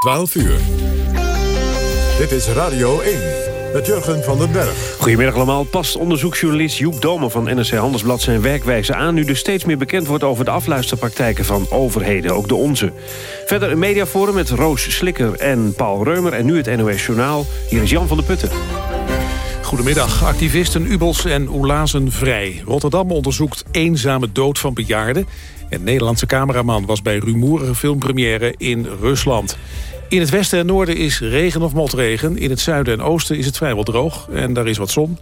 12 uur. Dit is Radio 1 met Jurgen van den Berg. Goedemiddag allemaal. Past onderzoeksjournalist Joep Domen van NRC Handelsblad zijn werkwijze aan... nu er steeds meer bekend wordt over de afluisterpraktijken van overheden, ook de onze. Verder een mediaforum met Roos Slikker en Paul Reumer... en nu het NOS Journaal. Hier is Jan van der Putten. Goedemiddag. Activisten Ubels en Oelazen vrij. Rotterdam onderzoekt eenzame dood van bejaarden. En Nederlandse cameraman was bij rumoerige filmpremière in Rusland. In het westen en noorden is regen of motregen. In het zuiden en oosten is het vrijwel droog en daar is wat zon.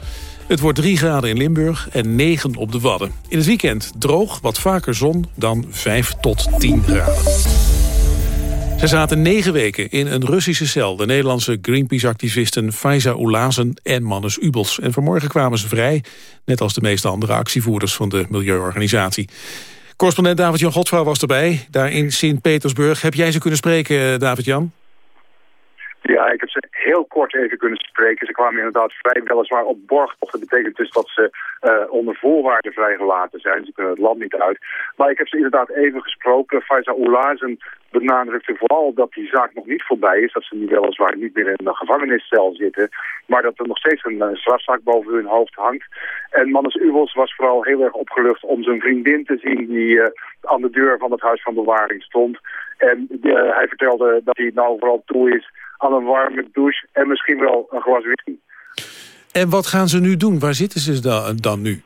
Het wordt 3 graden in Limburg en 9 op de Wadden. In het weekend droog, wat vaker zon dan 5 tot 10 graden. Ze zaten negen weken in een Russische cel. De Nederlandse Greenpeace-activisten Faiza Oelazen en Mannes Ubels. En vanmorgen kwamen ze vrij, net als de meeste andere actievoerders van de milieuorganisatie. Correspondent David-Jan Godvrouw was erbij, daar in Sint-Petersburg. Heb jij ze kunnen spreken, David-Jan? Ja, ik heb ze heel kort even kunnen spreken. Ze kwamen inderdaad vrij, weliswaar op borgtocht. Dat betekent dus dat ze uh, onder voorwaarden vrijgelaten zijn. Ze kunnen het land niet uit. Maar ik heb ze inderdaad even gesproken. Faiza Oulazen benadrukte vooral dat die zaak nog niet voorbij is. Dat ze nu weliswaar niet meer in een gevangeniscel zitten. Maar dat er nog steeds een uh, strafzaak boven hun hoofd hangt. En Mannes Uwels was vooral heel erg opgelucht om zijn vriendin te zien... die uh, aan de deur van het huis van bewaring stond. En hij vertelde dat hij nou vooral toe is aan een warme douche en misschien wel een glas whisky. En wat gaan ze nu doen? Waar zitten ze dan, dan nu?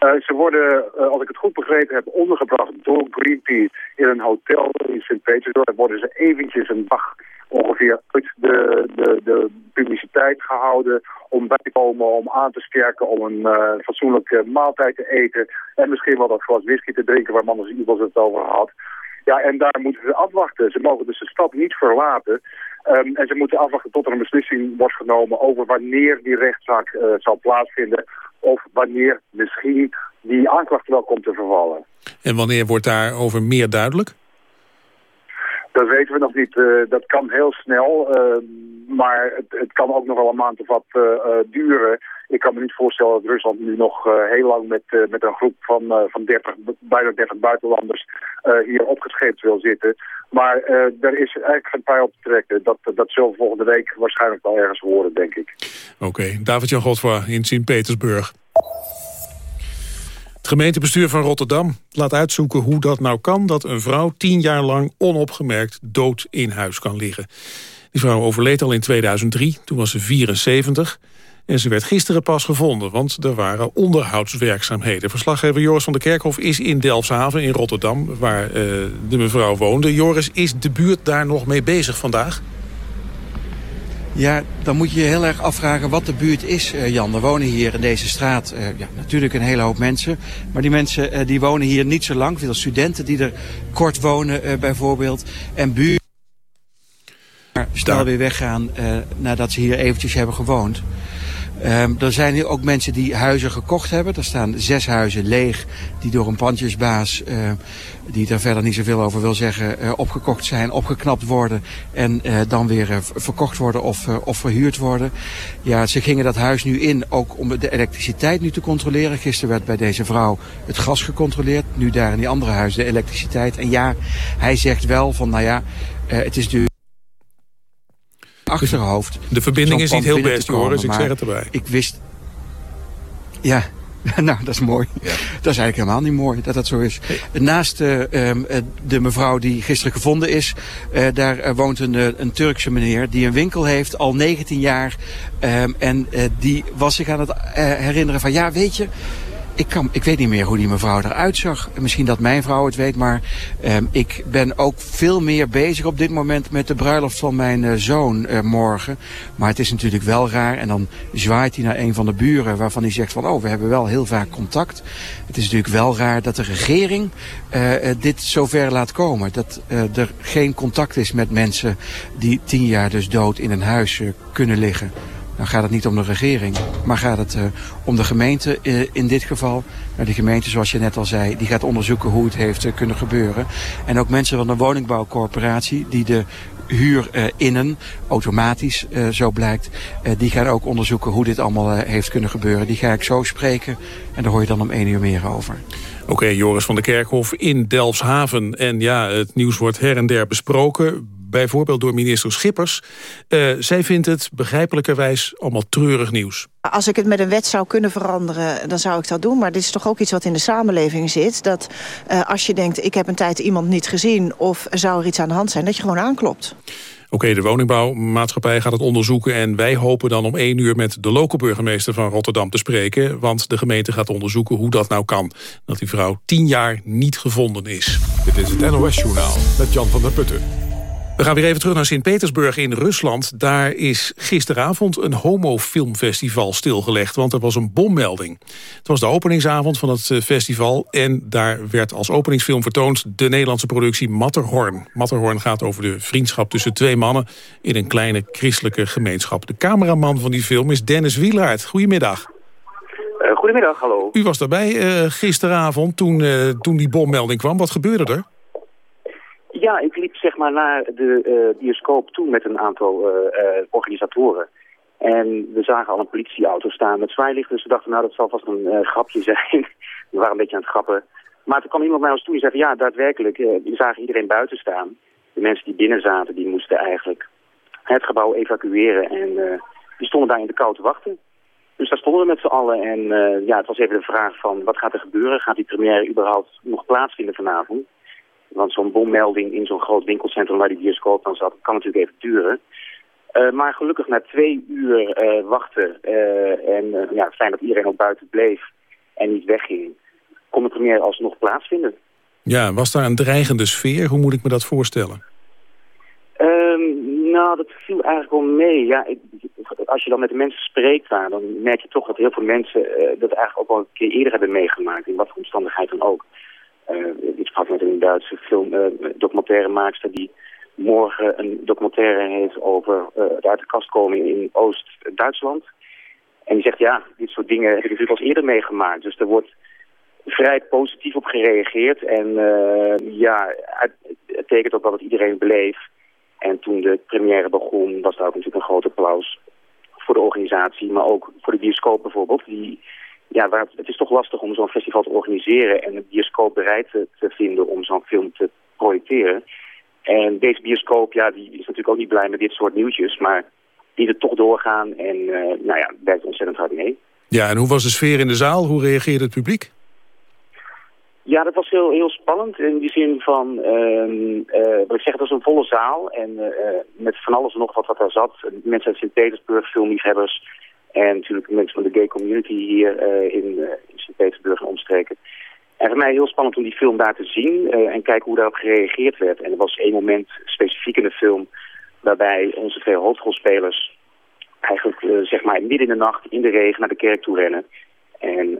Uh, ze worden, uh, als ik het goed begrepen heb, ondergebracht door Greenpeace in een hotel in Sint-Petersburg. Daar worden ze eventjes een dag ongeveer uit de, de, de publiciteit gehouden om bij te komen, om aan te sterken, om een uh, fatsoenlijke maaltijd te eten en misschien wel dat glas whisky te drinken waar Manders Ibels het over had. Ja, en daar moeten ze afwachten. Ze mogen dus de stad niet verlaten. Um, en ze moeten afwachten tot er een beslissing wordt genomen over wanneer die rechtszaak uh, zal plaatsvinden. Of wanneer misschien die aanklacht wel komt te vervallen. En wanneer wordt daarover meer duidelijk? Dat weten we nog niet. Uh, dat kan heel snel. Uh, maar het, het, kan ook nog wel een maand of wat duren. Ik kan me niet voorstellen dat Rusland nu nog uh, heel lang met, uh, met een groep van, uh, van 30, bijna 30 buitenlanders hier opgescheept wil zitten. Maar er is eigenlijk geen pijl op te trekken. Dat, dat zullen we volgende week waarschijnlijk wel ergens horen, denk ik. Oké, okay. David-Jan Godfra in Sint-Petersburg. Het gemeentebestuur van Rotterdam laat uitzoeken hoe dat nou kan... dat een vrouw tien jaar lang onopgemerkt dood in huis kan liggen. Die vrouw overleed al in 2003, toen was ze 74... En ze werd gisteren pas gevonden, want er waren onderhoudswerkzaamheden. Verslaggever Joris van der Kerkhof is in Delfshaven in Rotterdam... waar uh, de mevrouw woonde. Joris, is de buurt daar nog mee bezig vandaag? Ja, dan moet je je heel erg afvragen wat de buurt is, uh, Jan. Er wonen hier in deze straat uh, ja, natuurlijk een hele hoop mensen. Maar die mensen die wonen hier niet zo lang. Veel studenten die er kort wonen bijvoorbeeld. En buurt snel weer weggaan nadat ze hier eventjes hebben gewoond. Um, er zijn hier ook mensen die huizen gekocht hebben. Er staan zes huizen leeg die door een pandjesbaas, uh, die daar verder niet zoveel over wil zeggen, uh, opgekocht zijn, opgeknapt worden en uh, dan weer verkocht worden of, of verhuurd worden. Ja, ze gingen dat huis nu in ook om de elektriciteit nu te controleren. Gisteren werd bij deze vrouw het gas gecontroleerd, nu daar in die andere huis de elektriciteit. En ja, hij zegt wel van nou ja, het is nu achterhoofd. De verbinding is niet heel best, Joris, ik zeg het erbij. Ik wist... Ja, nou, dat is mooi. Ja. Dat is eigenlijk helemaal niet mooi dat dat zo is. Naast uh, de mevrouw die gisteren gevonden is, uh, daar woont een, een Turkse meneer die een winkel heeft al 19 jaar. Um, en die was zich aan het herinneren van, ja, weet je, ik, kan, ik weet niet meer hoe die mevrouw eruit zag. Misschien dat mijn vrouw het weet, maar um, ik ben ook veel meer bezig op dit moment met de bruiloft van mijn uh, zoon uh, morgen. Maar het is natuurlijk wel raar. En dan zwaait hij naar een van de buren waarvan hij zegt van, oh, we hebben wel heel vaak contact. Het is natuurlijk wel raar dat de regering uh, dit zover laat komen. Dat er geen contact is met mensen die tien jaar dus dood in een huis kunnen liggen. Dan gaat het niet om de regering, maar gaat het uh, om de gemeente uh, in dit geval. Nou, die gemeente, zoals je net al zei, die gaat onderzoeken hoe het heeft uh, kunnen gebeuren. En ook mensen van de woningbouwcorporatie die de huur uh, innen, automatisch uh, zo blijkt. Uh, die gaan ook onderzoeken hoe dit allemaal heeft kunnen gebeuren. Die ga ik zo spreken en daar hoor je dan om één uur meer over. Oké, Joris van der Kerkhof in Delfshaven. En ja, het nieuws wordt her en der besproken bijvoorbeeld door minister Schippers. Uh, zij vindt het begrijpelijkerwijs allemaal treurig nieuws. Als ik het met een wet zou kunnen veranderen, dan zou ik dat doen. Maar dit is toch ook iets wat in de samenleving zit. Dat uh, als je denkt, ik heb een tijd iemand niet gezien... of zou er iets aan de hand zijn, dat je gewoon aanklopt. Oké, de woningbouwmaatschappij gaat het onderzoeken... en wij hopen dan om één uur met de lokale burgemeester van Rotterdam te spreken... want de gemeente gaat onderzoeken hoe dat nou kan. Dat die vrouw tien jaar niet gevonden is. Dit is het NOS Journaal met Jan van der Putten. We gaan weer even terug naar Sint-Petersburg in Rusland. Daar is gisteravond een homofilmfestival stilgelegd, want er was een bommelding. Het was de openingsavond van het eh, festival en daar werd als openingsfilm vertoond de Nederlandse productie Matterhorn. Matterhorn gaat over de vriendschap tussen twee mannen in een kleine christelijke gemeenschap. De cameraman van die film is Dennis Wielaert. Goedemiddag. Uh, goedemiddag, hallo. U was daarbij uh, gisteravond toen, uh, toen die bommelding kwam. Wat gebeurde er? Ja, ik liep zeg maar naar de uh, bioscoop toe met een aantal uh, uh, organisatoren. En we zagen al een politieauto staan met zwaailichten. Dus we dachten, nou, dat zal vast een grapje zijn. we waren een beetje aan het grappen. Maar toen kwam iemand naar ons toe en zei, ja, daadwerkelijk, we zagen iedereen buiten staan. De mensen die binnen zaten, die moesten eigenlijk het gebouw evacueren. En die stonden daar in de kou te wachten. Dus daar stonden we met z'n allen. En ja, het was even de vraag van, wat gaat er gebeuren? Gaat die première überhaupt nog plaatsvinden vanavond? Want zo'n bommelding in zo'n groot winkelcentrum waar die bioscoop dan zat, kan natuurlijk even duren. Uh, maar gelukkig na twee uur uh, wachten uh, en ja, fijn dat iedereen ook buiten bleef en niet wegging, kon de première alsnog plaatsvinden. Ja, was daar een dreigende sfeer? Hoe moet ik me dat voorstellen? Um, nou, dat viel eigenlijk wel mee. Ja, ik, als je dan met de mensen spreekt daar, dan merk je toch dat heel veel mensen dat eigenlijk ook al een keer eerder hebben meegemaakt, in wat voor omstandigheid dan ook. Uh, ik sprak met een Duitse film, uh, documentairemaakster die morgen een documentaire heeft over uh, het uit de kast komen in Oost-Duitsland. En die zegt, ja, dit soort dingen heb ik natuurlijk al eerder meegemaakt. Dus er wordt vrij positief op gereageerd. En ja, het, het tekent ook wel dat iedereen beleef. En toen de première begon, was daar ook natuurlijk een groot applaus voor de organisatie. Maar ook voor de bioscoop bijvoorbeeld, die ja, waar, het is toch lastig om zo'n festival te organiseren en een bioscoop bereid te, te vinden om zo'n film te projecteren. En deze bioscoop, ja, die is natuurlijk ook niet blij met dit soort nieuwtjes, maar die er toch doorgaan en uh, nou ja, werkt ontzettend hard mee. Ja, en hoe was de sfeer in de zaal? Hoe reageerde het publiek? Ja, dat was heel, heel spannend in die zin van, uh, uh, wat ik zeg, het was een volle zaal en uh, met van alles en nog wat wat daar zat. Mensen uit Sint-Petersburg, filmliefhebbers, en natuurlijk mensen van de gay community hier uh, in, uh, in Sint-Petersburg en omstreken. En voor mij heel spannend om die film daar te zien uh, en kijken hoe daarop gereageerd werd. En er was één moment specifiek in de film waarbij onze twee hoofdrolspelers eigenlijk zeg maar midden in de nacht in de regen naar de kerk toe rennen. En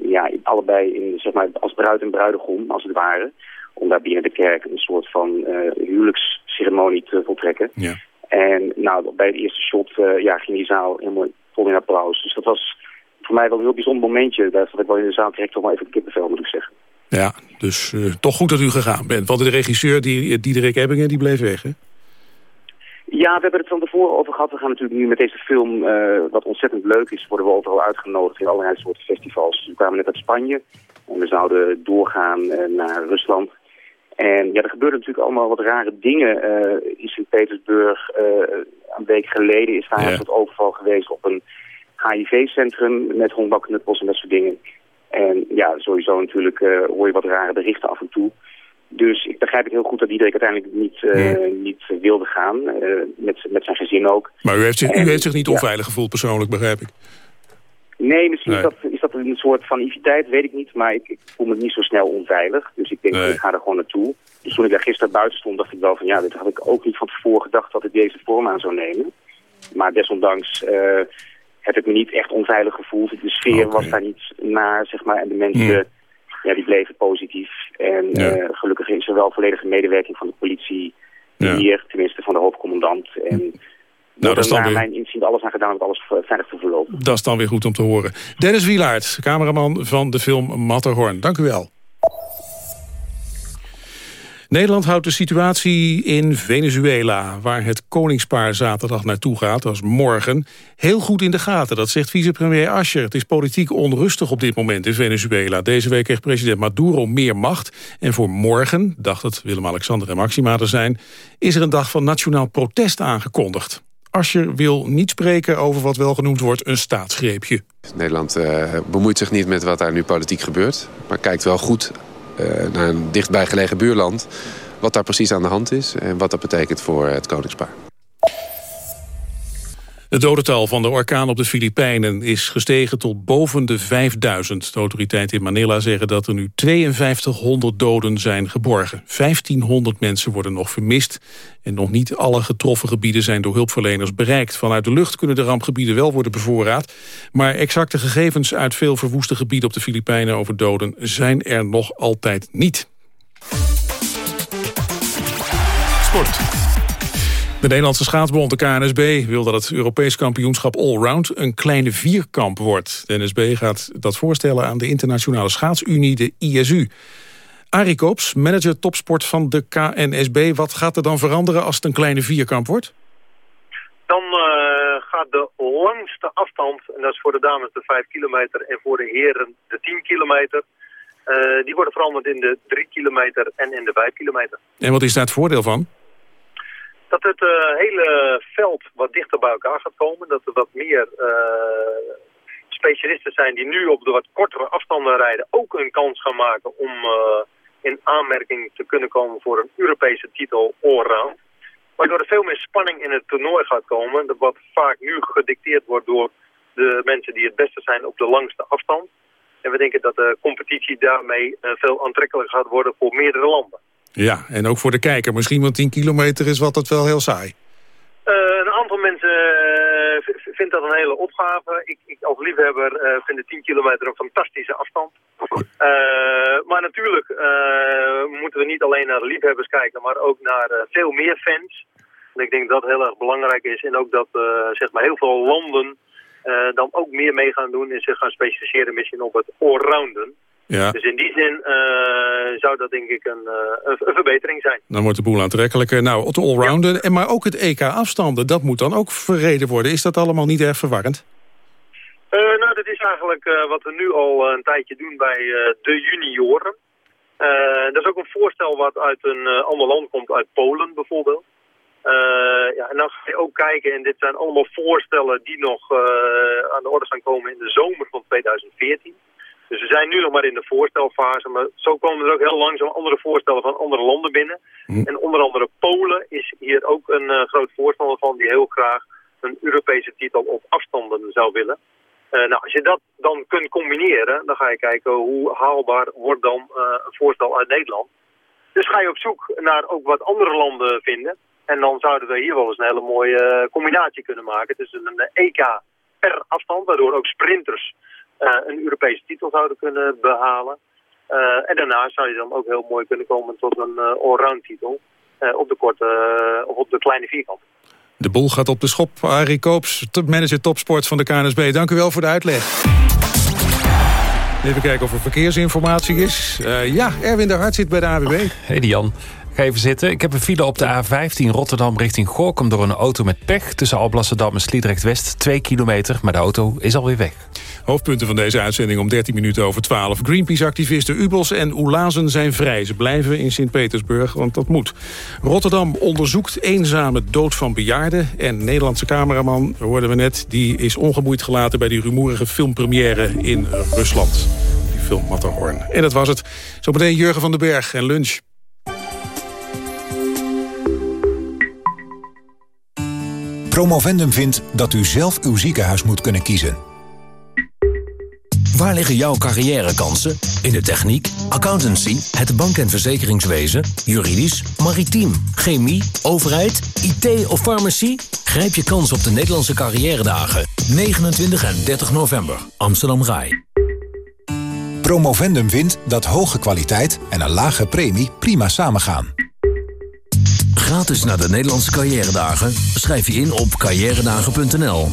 ja, allebei in, zeg maar, als bruid en bruidegom, als het ware. Om daar binnen de kerk een soort van huwelijksceremonie te voltrekken. Ja. En nou, bij het eerste shot ja, ging die zaal helemaal vol in applaus. Dus dat was voor mij wel een heel bijzonder momentje. Daar zat ik wel in de zaal direct toch wel even kippenvel, moet ik zeggen. Ja, dus uh, toch goed dat u gegaan bent. Want de regisseur, die, Diederik Ebbingen, die bleef weg, hè? Ja, we hebben het van tevoren over gehad. We gaan natuurlijk nu met deze film, uh, wat ontzettend leuk is, worden we overal uitgenodigd in allerlei soorten festivals. we kwamen net uit Spanje en we zouden doorgaan uh, naar Rusland. En ja, er gebeurden natuurlijk allemaal wat rare dingen uh, in Sint-Petersburg. een week geleden is daar ja. een overval geweest op een HIV-centrum met honkbalknuppels en dat soort dingen. En ja, sowieso natuurlijk uh, hoor je wat rare berichten af en toe. Dus ik begrijp het heel goed dat Diederik uiteindelijk niet, niet wilde gaan. Met, met zijn gezin ook. Maar u heeft zich, en, u heeft zich niet onveilig ja. gevoeld persoonlijk, begrijp ik? Nee, misschien nee. Is, dat, is dat een soort van naïviteit, weet ik niet. Maar ik, ik, voel me niet zo snel onveilig. Dus ik denk, nee. ik ga er gewoon naartoe. Dus toen ik daar gisteren buiten stond, dacht ik wel van... ja, dit had ik ook niet van tevoren gedacht dat ik deze vorm aan zou nemen. Maar desondanks uh, heb ik me niet echt onveilig gevoeld. De sfeer okay. was daar niet naar, zeg maar. En de mensen, mm. ja, die bleven positief. En ja. uh, gelukkig is er wel volledige medewerking van de politie ja. hier. Tenminste van de hoofdcommandant. En nou, dat is dan naar weer... mijn inzien alles aan gedaan om alles veilig te verlopen. Dat is dan weer goed om te horen. Dennis Wielaert, cameraman van de film Matterhorn. Dank u wel. Nederland houdt de situatie in Venezuela... waar het koningspaar zaterdag naartoe gaat, als morgen... heel goed in de gaten, dat zegt vicepremier Ascher. Het is politiek onrustig op dit moment in Venezuela. Deze week heeft president Maduro meer macht. En voor morgen, dacht het Willem-Alexander en Maxima te zijn... is er een dag van nationaal protest aangekondigd. Ascher wil niet spreken over wat wel genoemd wordt een staatsgreepje. Nederland uh, bemoeit zich niet met wat daar nu politiek gebeurt... maar kijkt wel goed uh, naar een dichtbij gelegen buurland... wat daar precies aan de hand is en wat dat betekent voor het koningspaar. Het dodental van de orkaan op de Filipijnen is gestegen tot boven de 5000. De autoriteiten in Manila zeggen dat er nu 5200 doden zijn geborgen. 1500 mensen worden nog vermist. En nog niet alle getroffen gebieden zijn door hulpverleners bereikt. Vanuit de lucht kunnen de rampgebieden wel worden bevoorraad. Maar exacte gegevens uit veel verwoeste gebieden op de Filipijnen over doden zijn er nog altijd niet. Sport. De Nederlandse schaatsbond, de KNSB, wil dat het Europees kampioenschap Allround een kleine vierkamp wordt. De NSB gaat dat voorstellen aan de internationale schaatsunie, de ISU. Arie Koops, manager topsport van de KNSB. Wat gaat er dan veranderen als het een kleine vierkamp wordt? Dan uh, gaat de langste afstand, en dat is voor de dames de 5 kilometer en voor de heren de 10 kilometer... Uh, die worden veranderd in de 3 kilometer en in de 5 kilometer. En wat is daar het voordeel van? Dat het uh, hele veld wat dichter bij elkaar gaat komen. Dat er wat meer uh, specialisten zijn die nu op de wat kortere afstanden rijden ook een kans gaan maken om uh, in aanmerking te kunnen komen voor een Europese titel allround. Waardoor er veel meer spanning in het toernooi gaat komen. Wat vaak nu gedicteerd wordt door de mensen die het beste zijn op de langste afstand. En we denken dat de competitie daarmee veel aantrekkelijker gaat worden voor meerdere landen. Ja, en ook voor de kijker. Misschien want 10 kilometer is wat dat wel heel saai. Uh, een aantal mensen uh, vindt dat een hele opgave. Ik, ik als liefhebber uh, vind de 10 kilometer een fantastische afstand. maar natuurlijk moeten we niet alleen naar de liefhebbers kijken, maar ook naar veel meer fans. En ik denk dat dat heel erg belangrijk is. En ook dat zeg maar heel veel landen dan ook meer mee gaan doen en zich gaan specialiseren misschien op het allrounden. Ja. Dus in die zin uh, zou dat denk ik een, uh, een, verbetering zijn. Dan wordt de boel aantrekkelijker. Nou, het allrounden, ja. en maar ook het EK-afstanden, dat moet dan ook verreden worden. Is dat allemaal niet erg verwarrend? Uh, nou, dat is eigenlijk wat we nu al een tijdje doen bij de junioren. dat is ook een voorstel wat uit een ander land komt, uit Polen bijvoorbeeld. ja, en dan ga je ook kijken, en dit zijn allemaal voorstellen die nog aan de orde gaan komen in de zomer van 2014. Dus we zijn nu nog maar in de voorstelfase, maar zo komen er ook heel langzaam andere voorstellen van andere landen binnen. Hm. En onder andere Polen is hier ook een uh, groot voorstander van die heel graag een Europese titel op afstanden zou willen. Uh, nou, als je dat dan kunt combineren, dan ga je kijken hoe haalbaar wordt dan uh, een voorstel uit Nederland. Dus ga je op zoek naar ook wat andere landen vinden. En dan zouden we hier wel eens een hele mooie combinatie kunnen maken tussen een EK per afstand, waardoor ook sprinters een Europese titel zouden kunnen behalen. Uh, en daarna zou je dan ook heel mooi kunnen komen tot een uh, allround titel op de korte of op de kleine vierkant. De boel gaat op de schop. Arie Koops, manager topsport van de KNSB. Dank u wel voor de uitleg. Even kijken of er verkeersinformatie is. Uh, ja, Erwin de Hart zit bij de AWB. Hey Jan. Even zitten. Ik heb een file op de A15 Rotterdam richting Gorkum... door een auto met pech tussen Alblasserdam en Sliedrecht-West. Twee kilometer, maar de auto is alweer weg. Hoofdpunten van deze uitzending om 13 minuten over 12. Greenpeace-activisten Ubels en Oelazen zijn vrij. Ze blijven in Sint-Petersburg, want dat moet. Rotterdam onderzoekt eenzame dood van bejaarden. En Nederlandse cameraman, hoorden we net... die is ongemoeid gelaten bij die rumoerige filmpremière in Rusland. Die film Matterhorn. En dat was het. Zometeen Jurgen van den Berg en lunch. Promovendum vindt dat u zelf uw ziekenhuis moet kunnen kiezen. Waar liggen jouw carrièrekansen? In de techniek, accountancy, het bank- en verzekeringswezen, juridisch, maritiem, chemie, overheid, IT of farmacie? Grijp je kans op de Nederlandse carrière 29 en 30 november, Amsterdam Rai. Promovendum vindt dat hoge kwaliteit en een lage premie prima samengaan. Gratis naar de Nederlandse carrière Schrijf je in op carrièredagen.nl.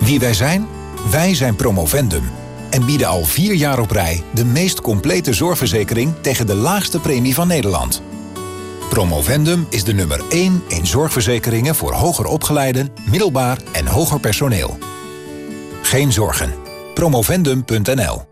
Wie wij zijn? Wij zijn Promovendum en bieden al vier jaar op rij de meest complete zorgverzekering tegen de laagste premie van Nederland. Promovendum is de nummer 1 in zorgverzekeringen voor hoger opgeleiden, middelbaar en hoger personeel. Geen zorgen. Promovendum.nl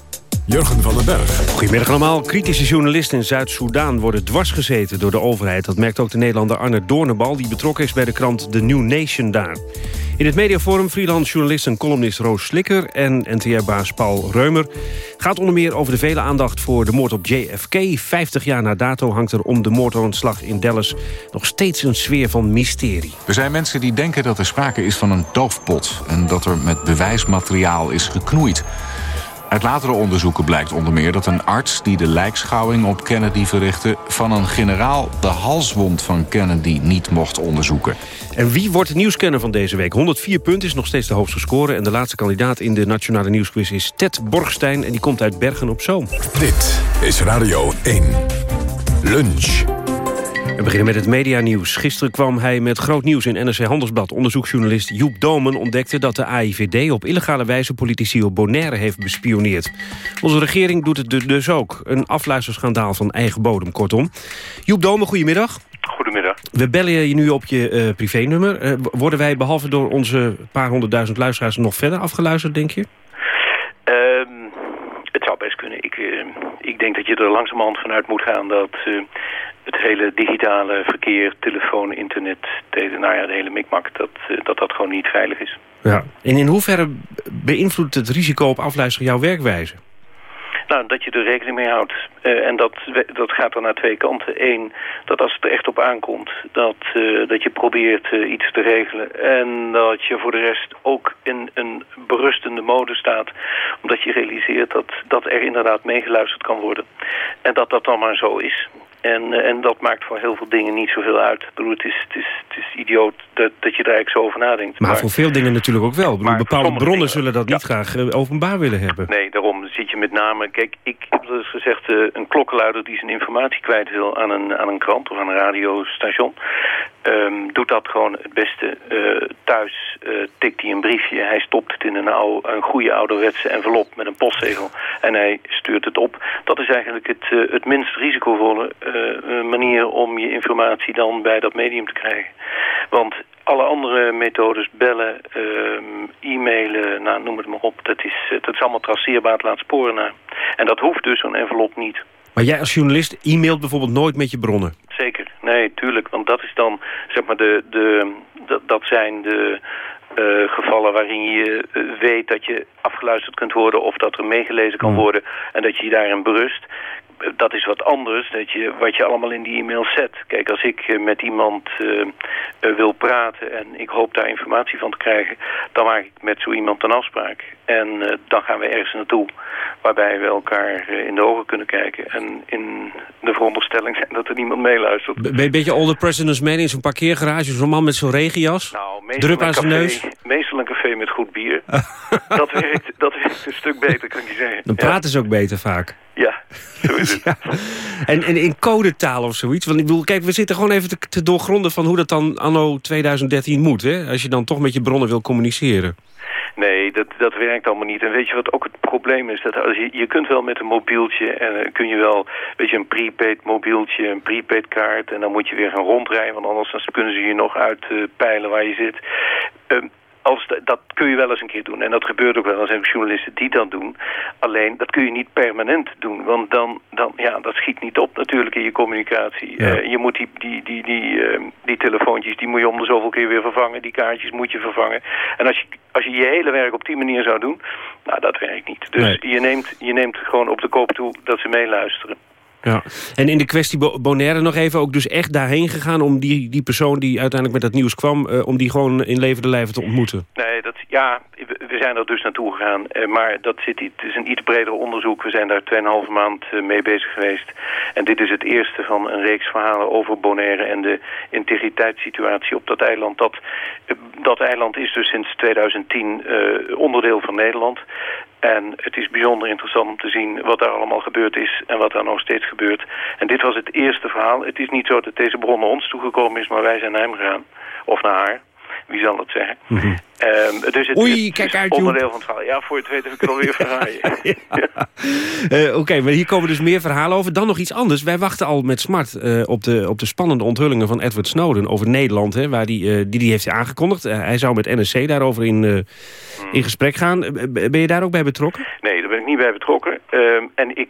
Jurgen van den Berg. Goedemiddag allemaal. Kritische journalisten in Zuid-Soedan worden dwarsgezeten door de overheid. Dat merkt ook de Nederlander Arne Doornbal... die betrokken is bij de krant The New Nation daar. In het mediaforum freelance journalist en columnist Roos Slikker... en NTR-baas Paul Reumer gaat onder meer over de vele aandacht... voor de moord op JFK. 50 jaar na dato hangt er om de moordaanslag in Dallas... nog steeds een sfeer van mysterie. Er zijn mensen die denken dat er sprake is van een doofpot... en dat er met bewijsmateriaal is geknoeid. Uit latere onderzoeken blijkt onder meer dat een arts die de lijkschouwing op Kennedy verrichtte... van een generaal de halswond van Kennedy niet mocht onderzoeken. En wie wordt de nieuwskenner van deze week? 104 punten is nog steeds de hoogste score. En de laatste kandidaat in de Nationale Nieuwsquiz is Ted Borgstein. En die komt uit Bergen op Zoom. Dit is Radio 1. Lunch. We beginnen met het medianieuws. Gisteren kwam hij met groot nieuws in NRC Handelsblad. Onderzoeksjournalist Joep Domen ontdekte dat de AIVD... op illegale wijze politici op Bonaire heeft bespioneerd. Onze regering doet het dus ook. Een afluisterschandaal van eigen bodem, kortom. Joep Domen, goedemiddag. Goedemiddag. We bellen je nu op je uh, privénummer. Uh, worden wij behalve door onze paar honderdduizend luisteraars... nog verder afgeluisterd, denk je? Um, het zou best kunnen. Ik, uh, ik denk dat je er langzamerhand vanuit moet gaan... dat het hele digitale verkeer, telefoon, internet, de, nou ja, de hele mikmak, dat, dat dat gewoon niet veilig is. Ja. En in hoeverre beïnvloedt het risico op afluisteren jouw werkwijze? Nou, dat je er rekening mee houdt. Uh, en dat, dat gaat dan naar twee kanten. Eén, dat als het er echt op aankomt, dat, uh, dat je probeert uh, iets te regelen. En dat je voor de rest ook in een berustende mode staat. Omdat je realiseert dat, dat er inderdaad meegeluisterd kan worden. En dat dat dan maar zo is. En, en dat maakt voor heel veel dingen niet zoveel uit. Ik bedoel, het, is, het, is, het is idioot dat, dat je daar eigenlijk zo over nadenkt. Maar, maar voor veel dingen natuurlijk ook wel. Bedoel, bepaalde bronnen dingen, zullen dat niet graag openbaar willen hebben. Nee, daarom zit je met name... Kijk, ik heb dus gezegd, uh, een klokkenluider die zijn informatie kwijt wil aan een, aan een krant of aan een radiostation... Um, doet dat gewoon het beste uh, thuis. Uh, tikt hij een briefje, hij stopt het in een, oude, een goede ouderwetse envelop met een postzegel en hij stuurt het op. Dat is eigenlijk het, het minst risicovolle manier om je informatie dan bij dat medium te krijgen. Want alle andere methodes, bellen, e-mailen, nou, noem het maar op, dat is, dat is allemaal traceerbaar, het laat sporen na. En dat hoeft dus zo'n envelop niet. Maar jij als journalist e-mailt bijvoorbeeld nooit met je bronnen? Zeker, nee, tuurlijk. Want dat is dan, zeg maar, de, de, dat, dat zijn de uh, gevallen waarin je uh, weet dat je afgeluisterd kunt worden... of dat er meegelezen kan worden en dat je je daarin berust dat is wat anders, dat je, wat je allemaal in die e-mail zet. Kijk, als ik uh, met iemand uh, uh, wil praten en ik hoop daar informatie van te krijgen... dan maak ik met zo iemand een afspraak. En dan gaan we ergens naartoe waarbij we elkaar in de ogen kunnen kijken. En in de veronderstelling zijn dat er niemand meeluistert. Ben je een beetje older president's man in zo'n parkeergarage? Zo'n man met zo'n regenjas? Nou, Drup aan zijn neus? Meestal een café met goed bier. dat, werkt, dat werkt een stuk beter, kan ik je zeggen. Dan praten ja. ze ook beter vaak. Ja, zo is het. ja. En, en in codetaal of zoiets? Want ik bedoel, kijk, we zitten gewoon even te, te doorgronden van hoe dat dan anno 2013 moet. Hè? Als je dan toch met je bronnen wil communiceren. Nee, dat, dat werkt allemaal niet. En weet je wat ook het probleem is? Dat als je, je kunt wel met een mobieltje en uh, kun je wel, weet je, een prepaid mobieltje, een prepaid kaart en dan moet je weer gaan rondrijden, want anders dan kunnen ze je nog uitpeilen uh, waar je zit. Uh, als de, dat kun je wel eens een keer doen. En dat gebeurt ook wel. Er zijn journalisten die dat doen. Alleen, dat kun je niet permanent doen. Want dan, dan ja, dat schiet niet op natuurlijk in je communicatie. Ja. Uh, je moet die, die, die, die, uh, die telefoontjes, die moet je om de zoveel keer weer vervangen. Die kaartjes moet je vervangen. En als je als je je hele werk op die manier zou doen, nou, dat werkt niet. Dus nee. je, neemt, je neemt gewoon op de koop toe dat ze meeluisteren. Ja. En in de kwestie Bonaire nog even ook dus echt daarheen gegaan... om die, die persoon die uiteindelijk met dat nieuws kwam... Uh, om die gewoon in levende lijven te ontmoeten? Nee, dat, ja, we zijn er dus naartoe gegaan. Uh, maar dat zit, het is een iets breder onderzoek. We zijn daar 2,5 maand uh, mee bezig geweest. En dit is het eerste van een reeks verhalen over Bonaire... en de integriteitssituatie op dat eiland. Dat, dat eiland is dus sinds 2010 onderdeel van Nederland. En het is bijzonder interessant om te zien wat daar allemaal gebeurd is en wat daar nog steeds gebeurt. En dit was het eerste verhaal. Het is niet zo dat deze bron naar ons toegekomen is, maar wij zijn naar hem gegaan. Of naar haar. Wie zal dat zeggen? Mm -hmm. um, dus het, Oei, het kijk uit, onderdeel van het verhaal. Ja, voor je het weet heb ik het alweer verhalen. ja. uh, Oké, maar hier komen dus meer verhalen over. Dan nog iets anders. Wij wachten al met smart uh, op, de, op de spannende onthullingen van Edward Snowden over Nederland. Hè, waar die, uh, die, die heeft hij aangekondigd. hij zou met NSC daarover in, mm. in gesprek gaan. ben je daar ook bij betrokken? Nee, daar ben ik niet bij betrokken. Ehm, en ik,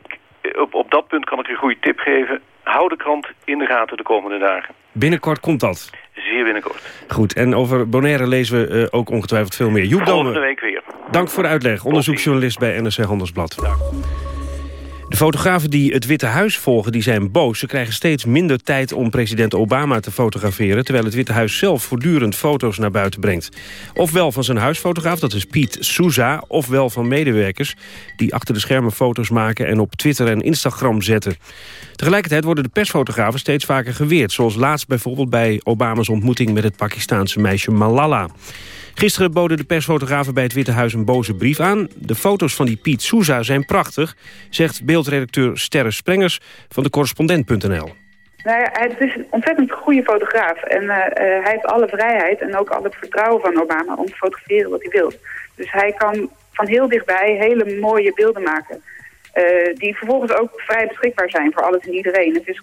op, op dat punt kan ik een goede tip geven. Hou de krant in de gaten de komende dagen. Binnenkort komt dat. Zeer binnenkort. Goed, en over Bonaire lezen we uh, ook ongetwijfeld veel meer. Joep Volgende week weer. Dank voor de uitleg. Onderzoeksjournalist bij NRC Handelsblad. Dank. De fotografen die het Witte Huis volgen, die zijn boos. Ze krijgen steeds minder tijd om president Obama te fotograferen... terwijl het Witte Huis zelf voortdurend foto's naar buiten brengt. Ofwel van zijn huisfotograaf, dat is Piet Souza... ofwel van medewerkers die achter de schermen foto's maken... en op Twitter en Instagram zetten. Tegelijkertijd worden de persfotografen steeds vaker geweerd... zoals laatst bijvoorbeeld bij Obama's ontmoeting met het Pakistaanse meisje Malala. Gisteren boden de persfotografen bij het Witte Huis een boze brief aan. De foto's van die Piet Souza zijn prachtig, zegt beeldredacteur Sterre Sprengers van de correspondent.nl. Nou ja, het is een ontzettend goede fotograaf. En uh, hij heeft alle vrijheid en ook al het vertrouwen van Obama om te fotograferen wat hij wil. Dus hij kan van heel dichtbij hele mooie beelden maken. Uh, die vervolgens ook vrij beschikbaar zijn voor alles en iedereen. Het is...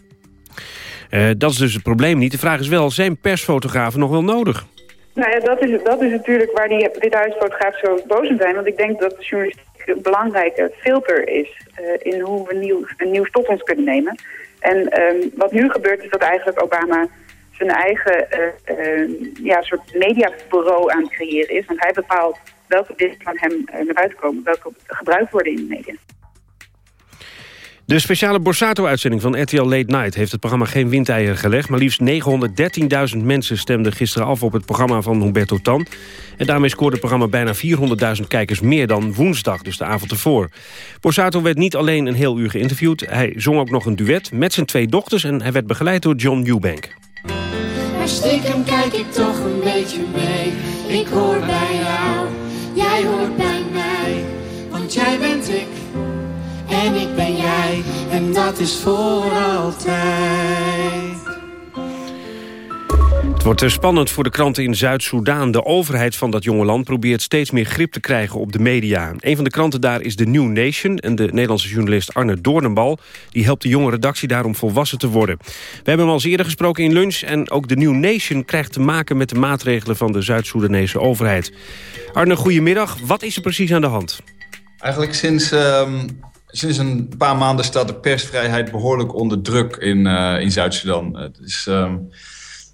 Uh, dat is dus het probleem niet. De vraag is wel, zijn persfotografen nog wel nodig? Nou ja, dat is, dat is natuurlijk waar die dit huisfotograaf zo boos om zijn. Want ik denk dat de journalistiek een belangrijke filter is uh, in hoe we nieuw, een nieuws tot ons kunnen nemen. En um, wat nu gebeurt is dat eigenlijk Obama zijn eigen uh, uh, ja, soort mediabureau aan het creëren is. Want hij bepaalt welke dingen van hem naar buiten komen, welke gebruikt worden in de media. De speciale Borsato-uitzending van RTL Late Night... heeft het programma geen windeieren gelegd... maar liefst 913.000 mensen stemden gisteren af op het programma van Humberto Tan. En daarmee scoorde het programma bijna 400.000 kijkers meer dan woensdag, dus de avond ervoor. Borsato werd niet alleen een heel uur geïnterviewd... hij zong ook nog een duet met zijn twee dochters... en hij werd begeleid door John Newbank. Maar stiekem kijk ik toch een beetje mee. Ik hoor bij en dat is voor altijd. Het wordt eh, spannend voor de kranten in Zuid-Soedan. De overheid van dat jonge land probeert steeds meer grip te krijgen op de media. Een van de kranten daar is The New Nation. En de Nederlandse journalist Arne Doornenbal... die helpt de jonge redactie daarom volwassen te worden. We hebben hem al eerder gesproken in lunch... en ook The New Nation krijgt te maken met de maatregelen... van de Zuid-Soedanese overheid. Arne, goedemiddag. Wat is er precies aan de hand? Eigenlijk sinds um, Sinds een paar maanden staat de persvrijheid behoorlijk onder druk in, uh, in Zuid-Sudan. Um,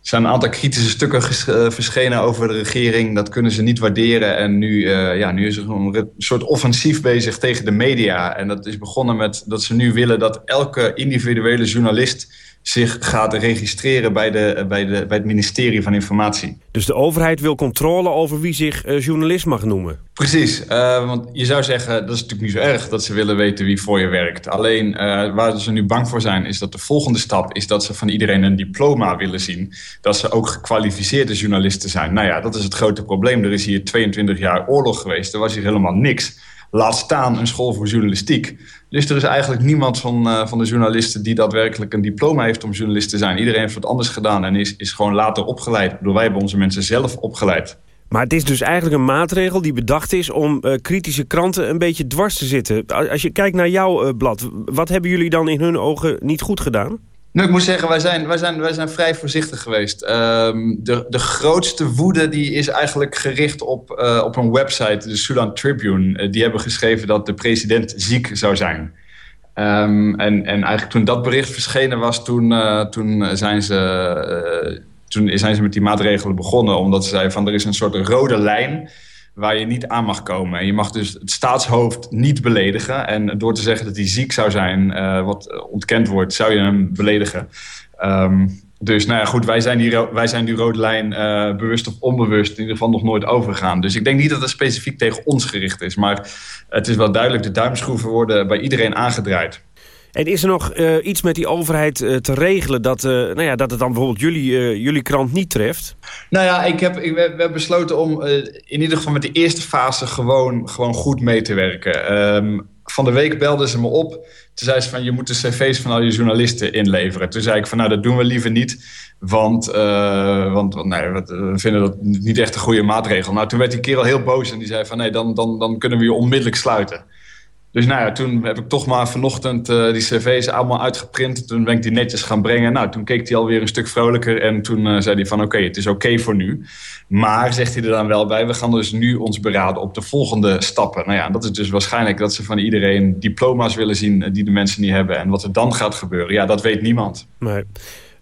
er zijn een aantal kritische stukken uh, verschenen over de regering. Dat kunnen ze niet waarderen. En nu, uh, ja, nu is er een soort offensief bezig tegen de media. En dat is begonnen met dat ze nu willen dat elke individuele journalist zich gaat registreren bij, de, bij, de, bij het ministerie van Informatie. Dus de overheid wil controle over wie zich uh, journalist mag noemen? Precies, uh, want je zou zeggen, dat is natuurlijk niet zo erg dat ze willen weten wie voor je werkt. Alleen uh, waar ze nu bang voor zijn, is dat de volgende stap is dat ze van iedereen een diploma willen zien. Dat ze ook gekwalificeerde journalisten zijn. Nou ja, dat is het grote probleem. Er is hier 22 jaar oorlog geweest, er was hier helemaal niks. Laat staan een school voor journalistiek. Dus er is eigenlijk niemand van, uh, van de journalisten die daadwerkelijk een diploma heeft om journalist te zijn. Iedereen heeft wat anders gedaan en is, is gewoon later opgeleid. Bedoel, wij hebben onze mensen zelf opgeleid. Maar het is dus eigenlijk een maatregel die bedacht is om uh, kritische kranten een beetje dwars te zitten. Als je kijkt naar jouw uh, blad, wat hebben jullie dan in hun ogen niet goed gedaan? Nou, ik moet zeggen, wij zijn, wij zijn, wij zijn vrij voorzichtig geweest. Um, de, de grootste woede die is eigenlijk gericht op, uh, op een website, de Sudan Tribune. Uh, die hebben geschreven dat de president ziek zou zijn. Um, en, en eigenlijk toen dat bericht verschenen was, toen, uh, toen, zijn ze, toen zijn ze met die maatregelen begonnen. Omdat ze zeiden van er is een soort rode lijn waar je niet aan mag komen. En je mag dus het staatshoofd niet beledigen. En door te zeggen dat hij ziek zou zijn, uh, wat ontkend wordt, zou je hem beledigen. Um, Dus nou ja, goed, wij zijn die, wij zijn die rode lijn uh, bewust of onbewust in ieder geval nog nooit overgegaan. Dus ik denk niet dat het specifiek tegen ons gericht is. Maar het is wel duidelijk, de duimschroeven worden bij iedereen aangedraaid. En is er nog uh, iets met die overheid uh, te regelen dat, uh, nou ja, dat het dan bijvoorbeeld jullie, jullie krant niet treft? Nou ja, ik heb, ik, we, hebben besloten om in ieder geval met de eerste fase gewoon, gewoon goed mee te werken. Um, van de week belden ze me op. Toen zei ze van, je moet de cv's van al je journalisten inleveren. Toen zei ik van, nou, dat doen we liever niet. Want, want, want we vinden dat niet echt een goede maatregel. Nou, toen werd die kerel heel boos en die zei van... nee, dan, dan, dan kunnen we je onmiddellijk sluiten. Dus nou ja, toen heb ik toch maar vanochtend uh, die cv's allemaal uitgeprint. Toen ben ik die netjes gaan brengen. Nou, toen keek hij alweer een stuk vrolijker. En toen uh, zei hij van oké, het is oké voor nu. Maar, zegt hij er dan wel bij, we gaan dus nu ons beraden op de volgende stappen. Nou ja, dat is dus waarschijnlijk dat ze van iedereen diploma's willen zien... die de mensen niet hebben. En wat er dan gaat gebeuren, ja, dat weet niemand. Nee.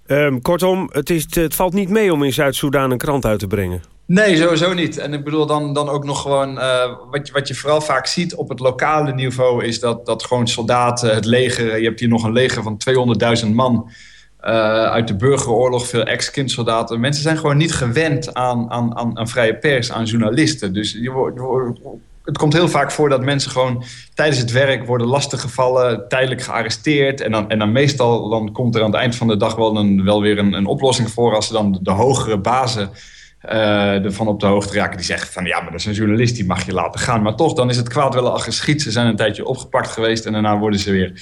Um, kortom, het, is, het valt niet mee om in Zuid-Soedan een krant uit te brengen. Nee, sowieso niet. En ik bedoel dan, dan ook nog gewoon... Uh, wat, je, wat je vooral vaak ziet op het lokale niveau... is dat, dat gewoon soldaten, het leger... je hebt hier nog een leger van 200.000 man... Uh, uit de burgeroorlog, veel ex-kindsoldaten. Mensen zijn gewoon niet gewend aan, aan, aan, aan vrije pers, aan journalisten. Dus je wordt, het komt heel vaak voor dat mensen gewoon tijdens het werk worden lastiggevallen, tijdelijk gearresteerd. En dan, en dan meestal dan komt er aan het eind van de dag wel, een, wel weer een, een oplossing voor als ze dan de, de hogere bazen uh, ervan op de hoogte raken. Die zeggen van ja, maar dat is een journalist, die mag je laten gaan. Maar toch, dan is het kwaad wel al geschied. Ze zijn een tijdje opgepakt geweest en daarna worden ze weer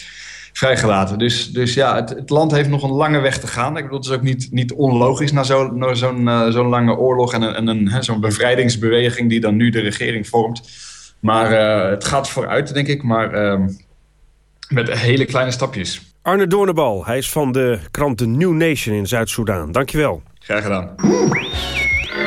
vrijgelaten. Dus, dus ja, het, het land heeft nog een lange weg te gaan. Ik bedoel, het is ook niet, niet onlogisch na zo'n zo uh, zo'n lange oorlog... en, een, een, zo'n bevrijdingsbeweging die dan nu de regering vormt. Maar uh, het gaat vooruit, denk ik, maar uh, met hele kleine stapjes. Arne Doornbal, hij is van de krant The New Nation in Zuid-Soedan. Dankjewel. Graag gedaan.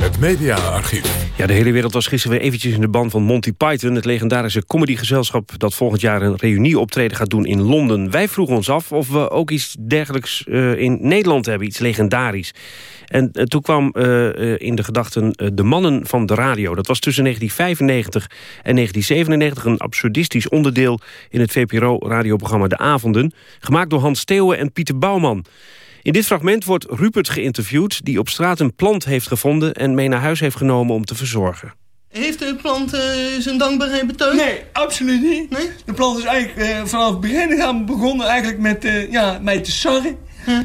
Het mediaarchief. Ja, de hele wereld was gisteren weer eventjes in de band van Monty Python... het legendarische comedygezelschap dat volgend jaar een reunieoptreden gaat doen in Londen. Wij vroegen ons af of we ook iets dergelijks uh, in Nederland hebben, iets legendarisch. En uh, toen kwam uh, in de gedachten de mannen van de radio. Dat was tussen 1995 en 1997 een absurdistisch onderdeel... in het VPRO-radioprogramma De Avonden... gemaakt door Hans Steeuwen en Pieter Bouwman... In dit fragment wordt Rupert geïnterviewd... die op straat een plant heeft gevonden en mee naar huis heeft genomen om te verzorgen. Heeft de plant uh, zijn dankbaarheid betoond? Nee, absoluut niet. Nee? De plant is eigenlijk uh, vanaf het begin gaan begonnen eigenlijk met uh, ja, mij te sarren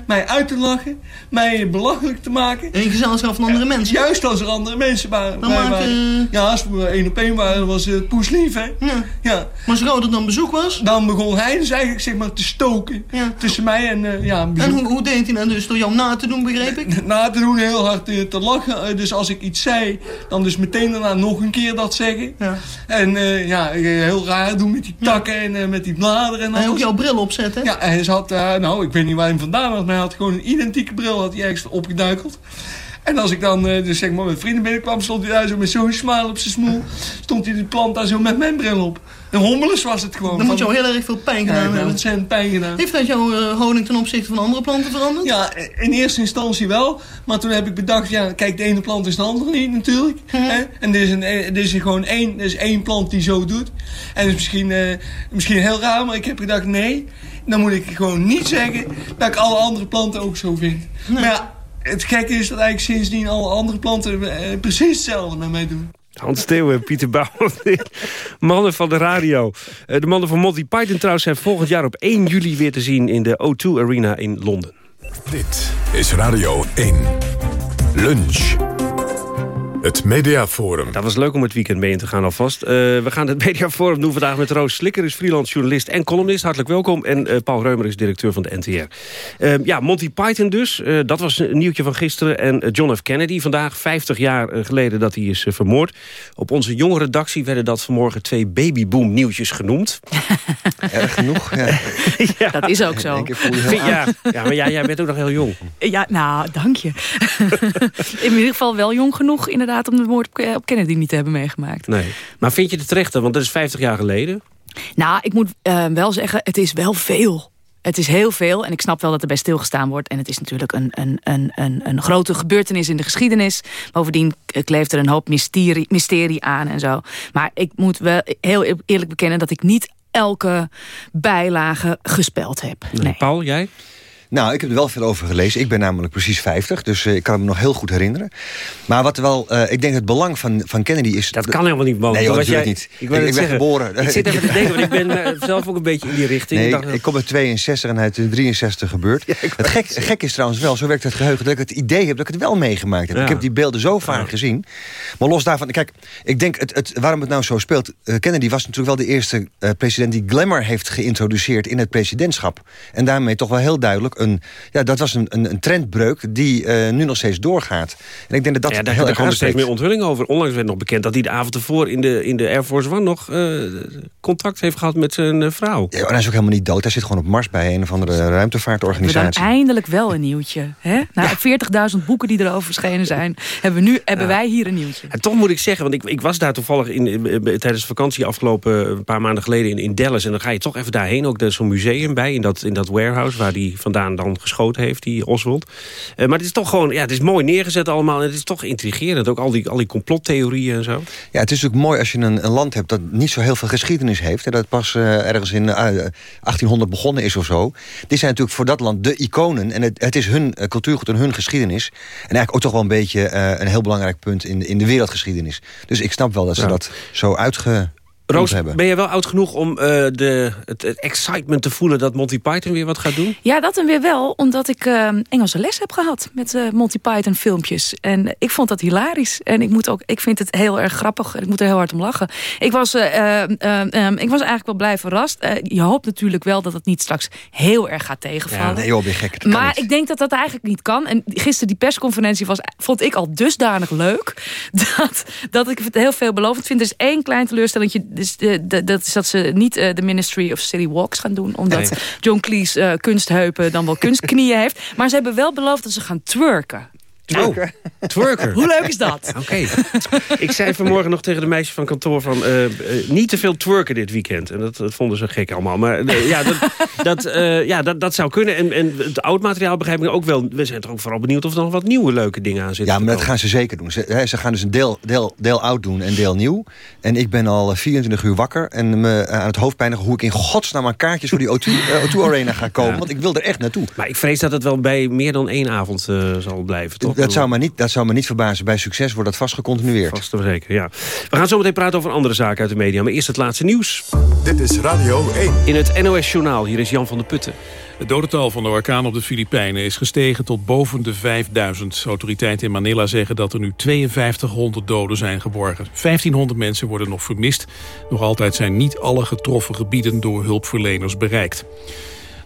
mij uit te lachen, mij belachelijk te maken. In gezelschap van andere mensen? Juist als er andere mensen waren. waren. Ja, als we één op één waren, was het poeslief, hè. Ja. ja. Maar zodra er dan bezoek was? Dan begon hij dus eigenlijk zeg maar te stoken tussen mij en uh, ja. En hoe, hoe deed hij dan dus? Door jou na te doen, begreep ik? na te doen, heel hard te, te lachen. Uh, dus als ik iets zei, dan dus meteen daarna nog een keer dat zeggen. Ja. En ja, heel raar doen met die takken en met die bladeren. En ook jouw bril opzetten? Ja, hij zat, nou, ik weet niet waar hij vandaan maar hij had gewoon een identieke bril had hij ergens opgeduikeld. En als ik dan uh, dus zeg maar met vrienden binnenkwam, stond hij daar zo met zo'n smile op zijn smoel. Stond hij de plant daar zo met mijn bril op. En hommeles was het gewoon. Dan moet jou heel erg veel pijn gedaan ja, hebben. zijn pijn gedaan. Heeft dat jouw uh, honing ten opzichte van andere planten veranderd? Ja, in eerste instantie wel. Maar toen heb ik bedacht, ja, kijk, de ene plant is de andere niet natuurlijk. Hè? En er is, een, er is gewoon één, er is één plant die zo doet. En dat is misschien, uh, misschien heel raar, maar ik heb gedacht, nee dan moet ik gewoon niet zeggen dat ik alle andere planten ook zo vind. Maar ja, het gekke is dat eigenlijk sindsdien alle andere planten eh, precies hetzelfde met mij doen. Hans Steeuwen, Pieter Bouw, mannen van de radio. Eh, de mannen van Monty Python trouwens zijn volgend jaar op 1 juli weer te zien... in de O2 Arena in Londen. Dit is Radio 1. Lunch. Het Mediaforum. Dat was leuk om het weekend mee in te gaan alvast. Uh, we gaan het Mediaforum doen vandaag met Roos Slikker... is freelance journalist en columnist. Hartelijk welkom. En uh, Paul Reumer is directeur van de NTR. Uh, ehm, ja, Monty Python dus. Eh, dat was een nieuwtje van gisteren. En John F. Kennedy, vandaag 50 jaar geleden dat hij is vermoord. Op onze jonge redactie werden dat vanmorgen twee babyboom nieuwtjes genoemd. Erg genoeg, ja. ja. Dat is ook zo. Ja, ja, maar jij, jij bent ook nog heel jong. Ja, nou, dank je. in ieder geval wel jong genoeg, inderdaad om de moord op Kennedy niet te hebben meegemaakt. Nee. Maar vind je het terecht? Want dat is 50 jaar geleden. Nou, ik moet uh, wel zeggen, het is wel veel. het is heel veel en ik snap wel dat er bij stilgestaan wordt. En het is natuurlijk een, een, een, een, een grote gebeurtenis in de geschiedenis. Bovendien kleeft er een hoop mysterie, mysterie aan en zo. Maar ik moet wel heel eerlijk bekennen dat ik niet elke bijlage gespeld heb. Nee. Paul, jij? Nou, ik heb er wel veel over gelezen. Ik ben namelijk precies 50, dus eh, ik kan me nog heel goed herinneren. Maar wat wel, uh, ik denk het belang van, van Kennedy is... Dat kan helemaal niet, man. Nee, joh, jij, niet. Ik, ik, ik ben geboren. Ik zit even te denken, want ik ben uh, zelf ook een beetje in die richting. Nee, ik, dacht, ik kom uit 62 en uit 63 gebeurd. Ja, het gek, gek, is trouwens wel, zo werkt het geheugen... dat ik het idee heb dat ik het wel meegemaakt heb. Ja. Ik heb die beelden zo vaak ja. gezien. Maar los daarvan, kijk, ik denk het, het, waarom het nou zo speelt... Kennedy was natuurlijk wel de eerste president die glamour heeft geïntroduceerd... in het presidentschap. En daarmee toch wel heel duidelijk een... Ja, dat was een, een, een trendbreuk die uh, nu nog steeds doorgaat. En ik denk dat dat ja, daar, heel daar komt er steeds meer onthulling over. Onlangs werd nog bekend dat hij de avond ervoor in de, in de Air Force One nog uh, contact heeft gehad met zijn uh, vrouw. Ja, en hij is ook helemaal niet dood. Hij zit gewoon op Mars bij een of andere ruimtevaartorganisatie. We eindelijk wel een nieuwtje. Hè? Na ja. 40.000 boeken die erover verschenen zijn, hebben, we nu, hebben wij hier een nieuwtje. En toch moet ik zeggen, want ik, ik was daar toevallig in, in, tijdens de vakantie afgelopen een paar maanden geleden in, in Dallas. En dan ga je toch even daarheen. Ook zo'n museum bij, in dat, in dat warehouse waar hij vandaan dan geschoten heeft, die Oswald. Uh, maar het is toch gewoon, ja, het is mooi neergezet allemaal. En het is toch intrigerend, ook al die, al die complottheorieën en zo. Ja, het is ook mooi als je een, een land hebt dat niet zo heel veel geschiedenis heeft. En dat pas uh, ergens in uh, 1800 begonnen is of zo. Dit zijn natuurlijk voor dat land de iconen. En het, het is hun cultuurgoed en hun geschiedenis. En eigenlijk ook toch wel een beetje een heel belangrijk punt in, in de wereldgeschiedenis. Dus ik snap wel dat ze ja. dat zo uitge... Roos, ben je wel oud genoeg om uh, de, het, het, excitement te voelen dat Monty Python weer wat gaat doen? Ja, dat dan weer wel, omdat ik uh, Engelse les heb gehad met uh, Monty Python filmpjes. En ik vond dat hilarisch. En ik, moet ook, ik vind het heel erg grappig. Ik moet er heel hard om lachen. Ik was, um, ik was eigenlijk wel blij verrast. je hoopt natuurlijk wel dat het niet straks heel erg gaat tegenvallen. Ja, nee joh, ben gek. Maar niet. ik denk dat dat eigenlijk niet kan. En gisteren die persconferentie was, vond ik al dusdanig leuk... dat, dat ik het heel veelbelovend vind. Er is één klein teleurstellingje dus dat is dat ze niet uh, de Ministry of City Walks gaan doen. Omdat nee. John Cleese uh, kunstheupen dan wel kunstknieën heeft. Maar ze hebben wel beloofd dat ze gaan twerken. Twerker. Oh, twerker. Hoe leuk is dat? Oké. Okay. ik zei vanmorgen nog tegen de meisjes van kantoor van... Uh, uh, niet te veel twerken dit weekend. En dat, dat vonden ze gek allemaal. Maar uh, ja, dat, dat, ja dat, dat zou kunnen. En, en het oud materiaal begrijp ik ook wel. We zijn toch ook vooral benieuwd of er nog wat nieuwe leuke dingen aan zitten. Ja, maar dat gaan ze zeker doen. Ze, ze gaan dus een deel, deel, deel oud doen en deel nieuw. En ik ben al 24 uur wakker. En me aan het hoofd pijnigen hoe ik in godsnaam aan kaartjes... voor die O2 Arena ga komen. Ja. Want ik wil er echt naartoe. Maar ik vrees dat het wel bij meer dan één avond zal blijven, toch? Dat zou maar niet... Dat zou me niet verbazen. Bij succes wordt dat vast gecontinueerd. Vast zeker, ja. We gaan zo meteen praten over andere zaken uit de media. Maar eerst het laatste nieuws. Dit is Radio 1. In het NOS Journaal, hier is Jan van der Putten. Het dodental van de orkaan op de Filipijnen is gestegen tot boven de 5000. Autoriteiten in Manila zeggen dat er nu 5200 doden zijn geborgen. 1500 mensen worden nog vermist. Nog altijd zijn niet alle getroffen gebieden door hulpverleners bereikt.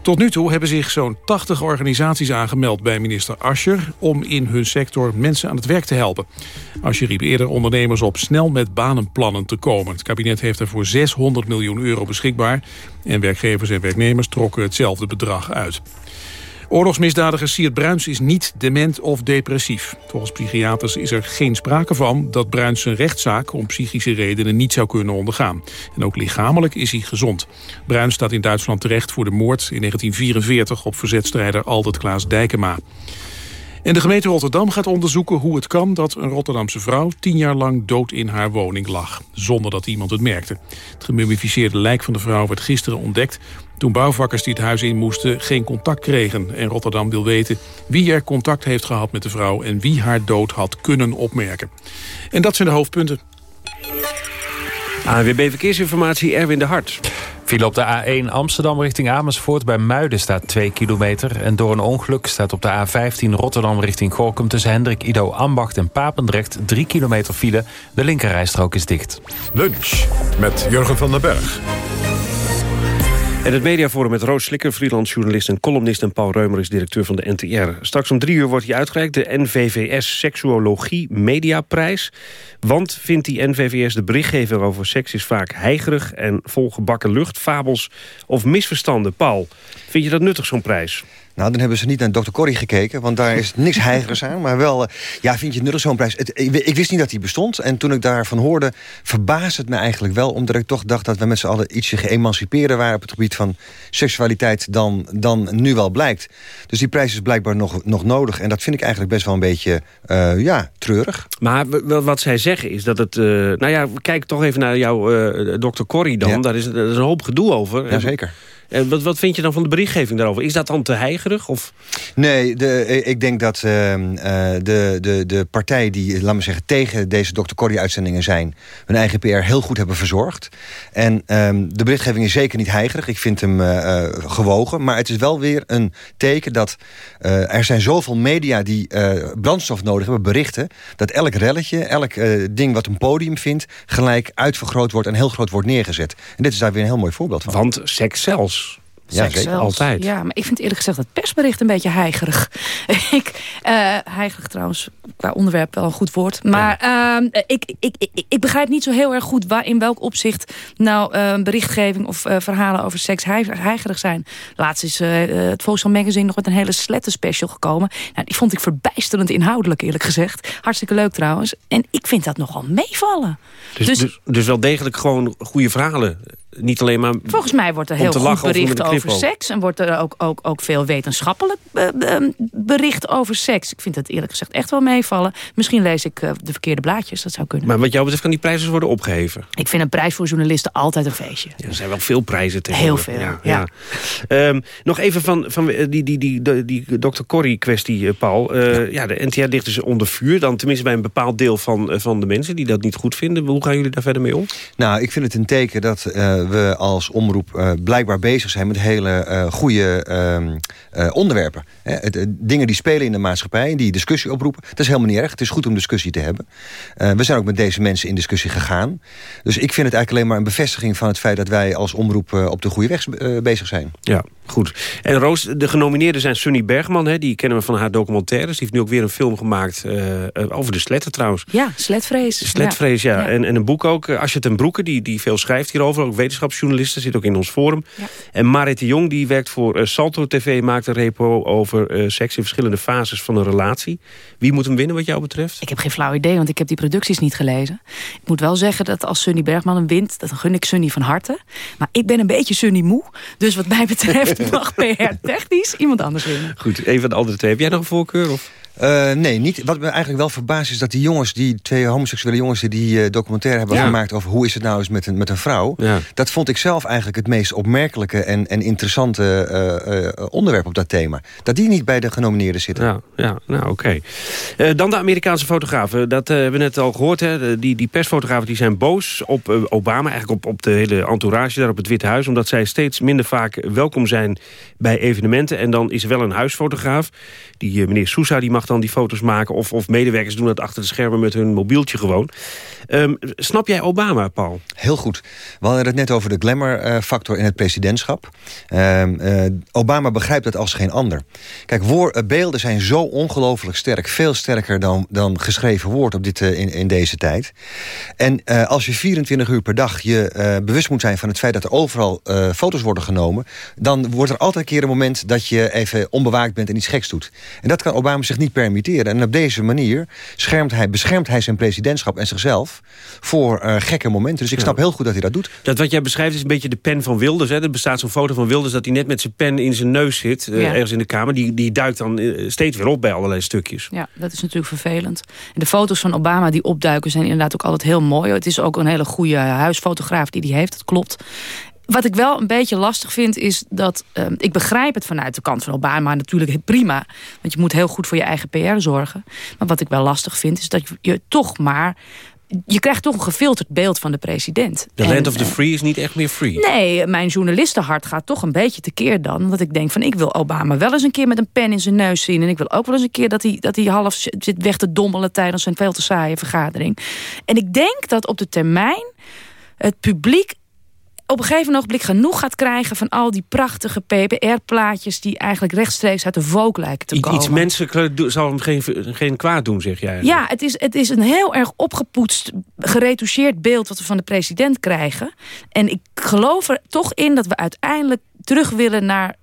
Tot nu toe hebben zich zo'n 80 organisaties aangemeld bij minister Ascher... om in hun sector mensen aan het werk te helpen. Ascher riep eerder ondernemers op snel met banenplannen te komen. Het kabinet heeft ervoor 600 miljoen euro beschikbaar... en werkgevers en werknemers trokken hetzelfde bedrag uit. Oorlogsmisdadiger Siert Bruins is niet dement of depressief. Volgens psychiaters is er geen sprake van dat Bruins zijn rechtszaak om psychische redenen niet zou kunnen ondergaan. En ook lichamelijk is hij gezond. Bruins staat in Duitsland terecht voor de moord in 1944 op verzetstrijder Aldert Klaas Dijkema. En de gemeente Rotterdam gaat onderzoeken hoe het kan dat een Rotterdamse vrouw tien jaar lang dood in haar woning lag, zonder dat iemand het merkte. Het gemummificeerde lijk van de vrouw werd gisteren ontdekt toen bouwvakkers die het huis in moesten geen contact kregen. En Rotterdam wil weten wie er contact heeft gehad met de vrouw... en wie haar dood had kunnen opmerken. En dat zijn de hoofdpunten. ANWB Verkeersinformatie, Erwin de Hart. Viel op de A1 Amsterdam richting Amersfoort. Bij Muiden staat 2 kilometer. En door een ongeluk staat op de A15 Rotterdam richting Gorkum... tussen Hendrik Ido Ambacht en Papendrecht 3 kilometer file. De linkerrijstrook is dicht. Lunch met Jurgen van den Berg. En het mediaforum met Roos Slikker, freelance journalist en columnist... en Paul Reumer is directeur van de NTR. Straks om drie uur wordt hij uitgereikt, de NVVS Seksuologie Mediaprijs. Want vindt die NVVS de berichtgeving over seks is vaak heigerig... en volgebakken lucht, fabels of misverstanden. Paul, vind je dat nuttig, zo'n prijs? Nou, dan hebben ze niet naar Dr. Corrie gekeken, want daar is niks heigers aan. Maar wel, eh, ja, vind je nuttig zo'n prijs? Het, ik, ik wist niet dat die bestond. En toen ik daarvan hoorde, verbaasde het me eigenlijk wel... omdat ik toch dacht dat we met z'n allen ietsje geëmancipeerder waren... op het gebied van seksualiteit dan, dan nu wel blijkt. Dus die prijs is blijkbaar nog, nog nodig. En dat vind ik eigenlijk best wel een beetje, eh, ja, treurig. Maar wat zij zeggen is dat het... eh, nou ja, kijk toch even naar jouw eh dokter Corrie dan. Daar, is, daar is een hoop gedoe over. Jazeker. En wat, wat vind je dan van de berichtgeving daarover? Is dat dan te heigerig? Of? Nee, de, ik denk dat ehm, eh, de, de, de partijen die, laat me zeggen, tegen deze Dr. Corrie-uitzendingen zijn... hun eigen PR heel goed hebben verzorgd. En ehm, de berichtgeving is zeker niet heigerig. Ik vind hem eh, eh, gewogen. Maar het is wel weer een teken dat eh, er zijn zoveel media... die eh, brandstof nodig hebben, berichten... dat elk relletje, elk eh, ding wat een podium vindt... gelijk uitvergroot wordt en heel groot wordt neergezet. En dit is daar weer een heel mooi voorbeeld van. Want seks zelfs. Ja, zeker. Altijd. Ja, maar ik vind eerlijk gezegd het persbericht een beetje heigerig. ik, eh heigerig trouwens, qua onderwerp wel een goed woord. Maar ehm, ik, ik, ik, ik begrijp niet zo heel erg goed... waar in welk opzicht nou eh, berichtgeving of eh, verhalen over seks hei- heigerig zijn. Laatst is het Volkswagen Magazine nog met een hele sletten special gekomen. Nou, die vond ik verbijsterend inhoudelijk eerlijk gezegd. Hartstikke leuk trouwens. En ik vind dat nogal meevallen. Dus, dus, dus, wel degelijk gewoon goede verhalen. Niet alleen maar Volgens mij wordt er heel met bericht over seks. En wordt er ook, ook, ook veel wetenschappelijk eh, eh, bericht over seks. Ik vind het eerlijk gezegd echt wel meevallen. Misschien lees ik eh, de verkeerde blaadjes, dat zou kunnen. Maar wat jou betreft kan die prijzen worden opgeheven. Ik vind een prijs voor journalisten altijd een feestje. Ja, er zijn wel veel prijzen tegenwoordig. Heel veel, ja. Ehm, nog even van, van die, die, die, die, die Dr. Corrie-kwestie, eh, Paul. Eh, ja. de NTR ligt dus onder vuur. Dan tenminste bij een bepaald deel van, van de mensen die dat niet goed vinden. Hoe gaan jullie daar verder mee om? Nou, ik vind het een teken dat eh, we als omroep eh, blijkbaar bezig zijn... met hele eh, goede ehm, eh, onderwerpen. Hè, het, dingen die spelen in de maatschappij, die discussie oproepen. Dat is helemaal niet erg. Het is goed om discussie te hebben. Eh, we zijn ook met deze mensen in discussie gegaan. Dus ik vind het eigenlijk alleen maar een bevestiging van het feit... dat wij als omroep eh, op de goede weg bezig zijn. Ja, goed. En Roos, de genomineerden zijn Sunny Bergman. Hè, die kennen we van haar documentaires. Die heeft nu ook weer een film gemaakt over de sletten trouwens. Ja, sletvrees. Sletvrees, ja. En, en een boek ook. Asje ten Broeke, die, die veel schrijft hierover. Ook wetenschapsjournalisten, zit ook in ons forum. En Marit de Jong, die werkt voor eh, Salto TV... maakt een repo over eh, seks in verschillende fases van een relatie. Wie moet hem winnen wat jou betreft? Ik heb geen flauw idee, want ik heb die producties niet gelezen. Ik moet wel zeggen dat als Sunny Bergman hem wint... dan gun ik Sunny van harte. Maar ik ben een beetje Sunny moe. Dus wat mij betreft mag PR-technisch iemand anders winnen. Goed, een van de andere twee. Heb jij nog een voorkeur? Of? Eh, nee, niet. Wat me eigenlijk wel verbaast is dat die jongens... die twee homoseksuele jongens die die eh, documentaire hebben Ja. gemaakt... over hoe is het nou eens met een, met een vrouw... Ja. dat vond ik zelf eigenlijk het meest opmerkelijke... en, en interessante eh, onderwerp op dat thema. Dat die niet bij de genomineerden zitten. Ja, ja nou oké. Dan de Amerikaanse fotografen. Dat hebben we net al gehoord. Hè. Die, die persfotografen die zijn boos op Obama. Eigenlijk op, op de hele entourage daar op het Witte Huis. Omdat zij steeds minder vaak welkom zijn bij evenementen. En dan is er wel een huisfotograaf. Die meneer Sousa die mag dan die foto's maken. Of, of medewerkers doen dat achter de schermen met hun mobieltje gewoon. Ehm, snap jij Obama, Paul? Heel goed. We hadden het net over de glamour-factor in het presidentschap. Ehm, eh, Obama begrijpt dat als geen ander. Kijk, eh, beelden zijn zo ongelooflijk sterk. Veel sterker dan, dan geschreven woord op dit, eh, in, in deze tijd. En als je 24 uur per dag je bewust moet zijn van het feit... dat er overal foto's worden genomen... dan wordt er altijd een keer een moment dat je even onbewaakt bent en iets geks doet. En dat kan Obama zich niet permitteren. En op deze manier schermt hij, beschermt hij zijn presidentschap en zichzelf... voor eh, gekke momenten. Dus ik snap heel goed dat hij dat doet. Dat wat jij beschrijft is een beetje de pen van Wilders. Hè. Er bestaat zo'n foto van Wilders dat hij net met zijn pen in zijn neus zit. eh, Ja. Ergens in de kamer. Die, die duikt dan eh, steeds weer op bij allerlei stukjes. Ja, dat is natuurlijk vervelend. En de foto's van Obama die opduiken zijn inderdaad ook altijd heel mooi. Het is ook een hele goede huisfotograaf die die heeft, dat klopt. Wat ik wel een beetje lastig vind is dat... ehm, ik begrijp het vanuit de kant van Obama natuurlijk prima. Want je moet heel goed voor je eigen PR zorgen. Maar wat ik wel lastig vind is dat je, toch maar... Je krijgt toch een gefilterd beeld van de president. De land of the eh, free is niet echt meer free. Nee, mijn journalistenhart gaat toch een beetje tekeer dan. Omdat ik denk van ik wil Obama wel eens een keer met een pen in zijn neus zien. En ik wil ook wel eens een keer dat hij, dat hij half zit weg te dommelen tijdens een veel te saaie vergadering. En ik denk dat op de termijn het publiek op een gegeven ogenblik genoeg gaat krijgen van al die prachtige PPR-plaatjes die eigenlijk rechtstreeks uit de Vogue lijken te komen. Iets menselijk zal hem geen, geen kwaad doen, zeg jij. Ja, het is, het is een heel erg opgepoetst, geretoucheerd beeld... wat we van de president krijgen. En ik geloof er toch in dat we uiteindelijk terug willen naar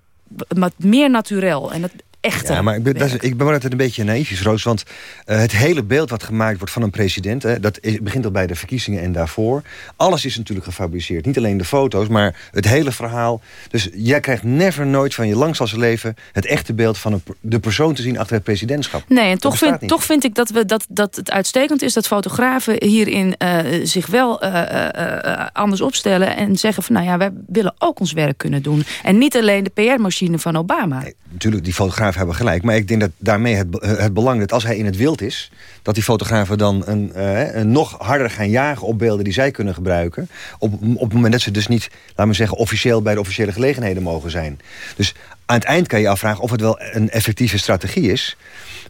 wat meer naturel. En dat echte. Ja, maar ik ben, dat is, ik ben wel altijd een beetje naïefjes, Roos. Want uh, het hele beeld wat gemaakt wordt van een president... Hè, dat is, begint al bij de verkiezingen en daarvoor. Alles is natuurlijk gefabriceerd. Niet alleen de foto's, maar het hele verhaal. Dus jij krijgt never nooit van je langs als leven... het echte beeld van een, de persoon te zien achter het presidentschap. Nee, en toch vind, toch vind ik dat, we, dat, dat het uitstekend is... dat fotografen hierin uh, zich wel uh, anders opstellen... en zeggen van, nou ja, wij willen ook ons werk kunnen doen. En niet alleen de PR-machine van Obama. Nee, natuurlijk, die fotografen hebben gelijk. Maar ik denk dat daarmee het, het belang dat als hij in het wild is... dat die fotografen dan een, uh, een nog harder gaan jagen op beelden die zij kunnen gebruiken. Op, op het moment dat ze dus niet, laten we zeggen... officieel bij de officiële gelegenheden mogen zijn. Dus aan het eind kan je afvragen of het wel een effectieve strategie is...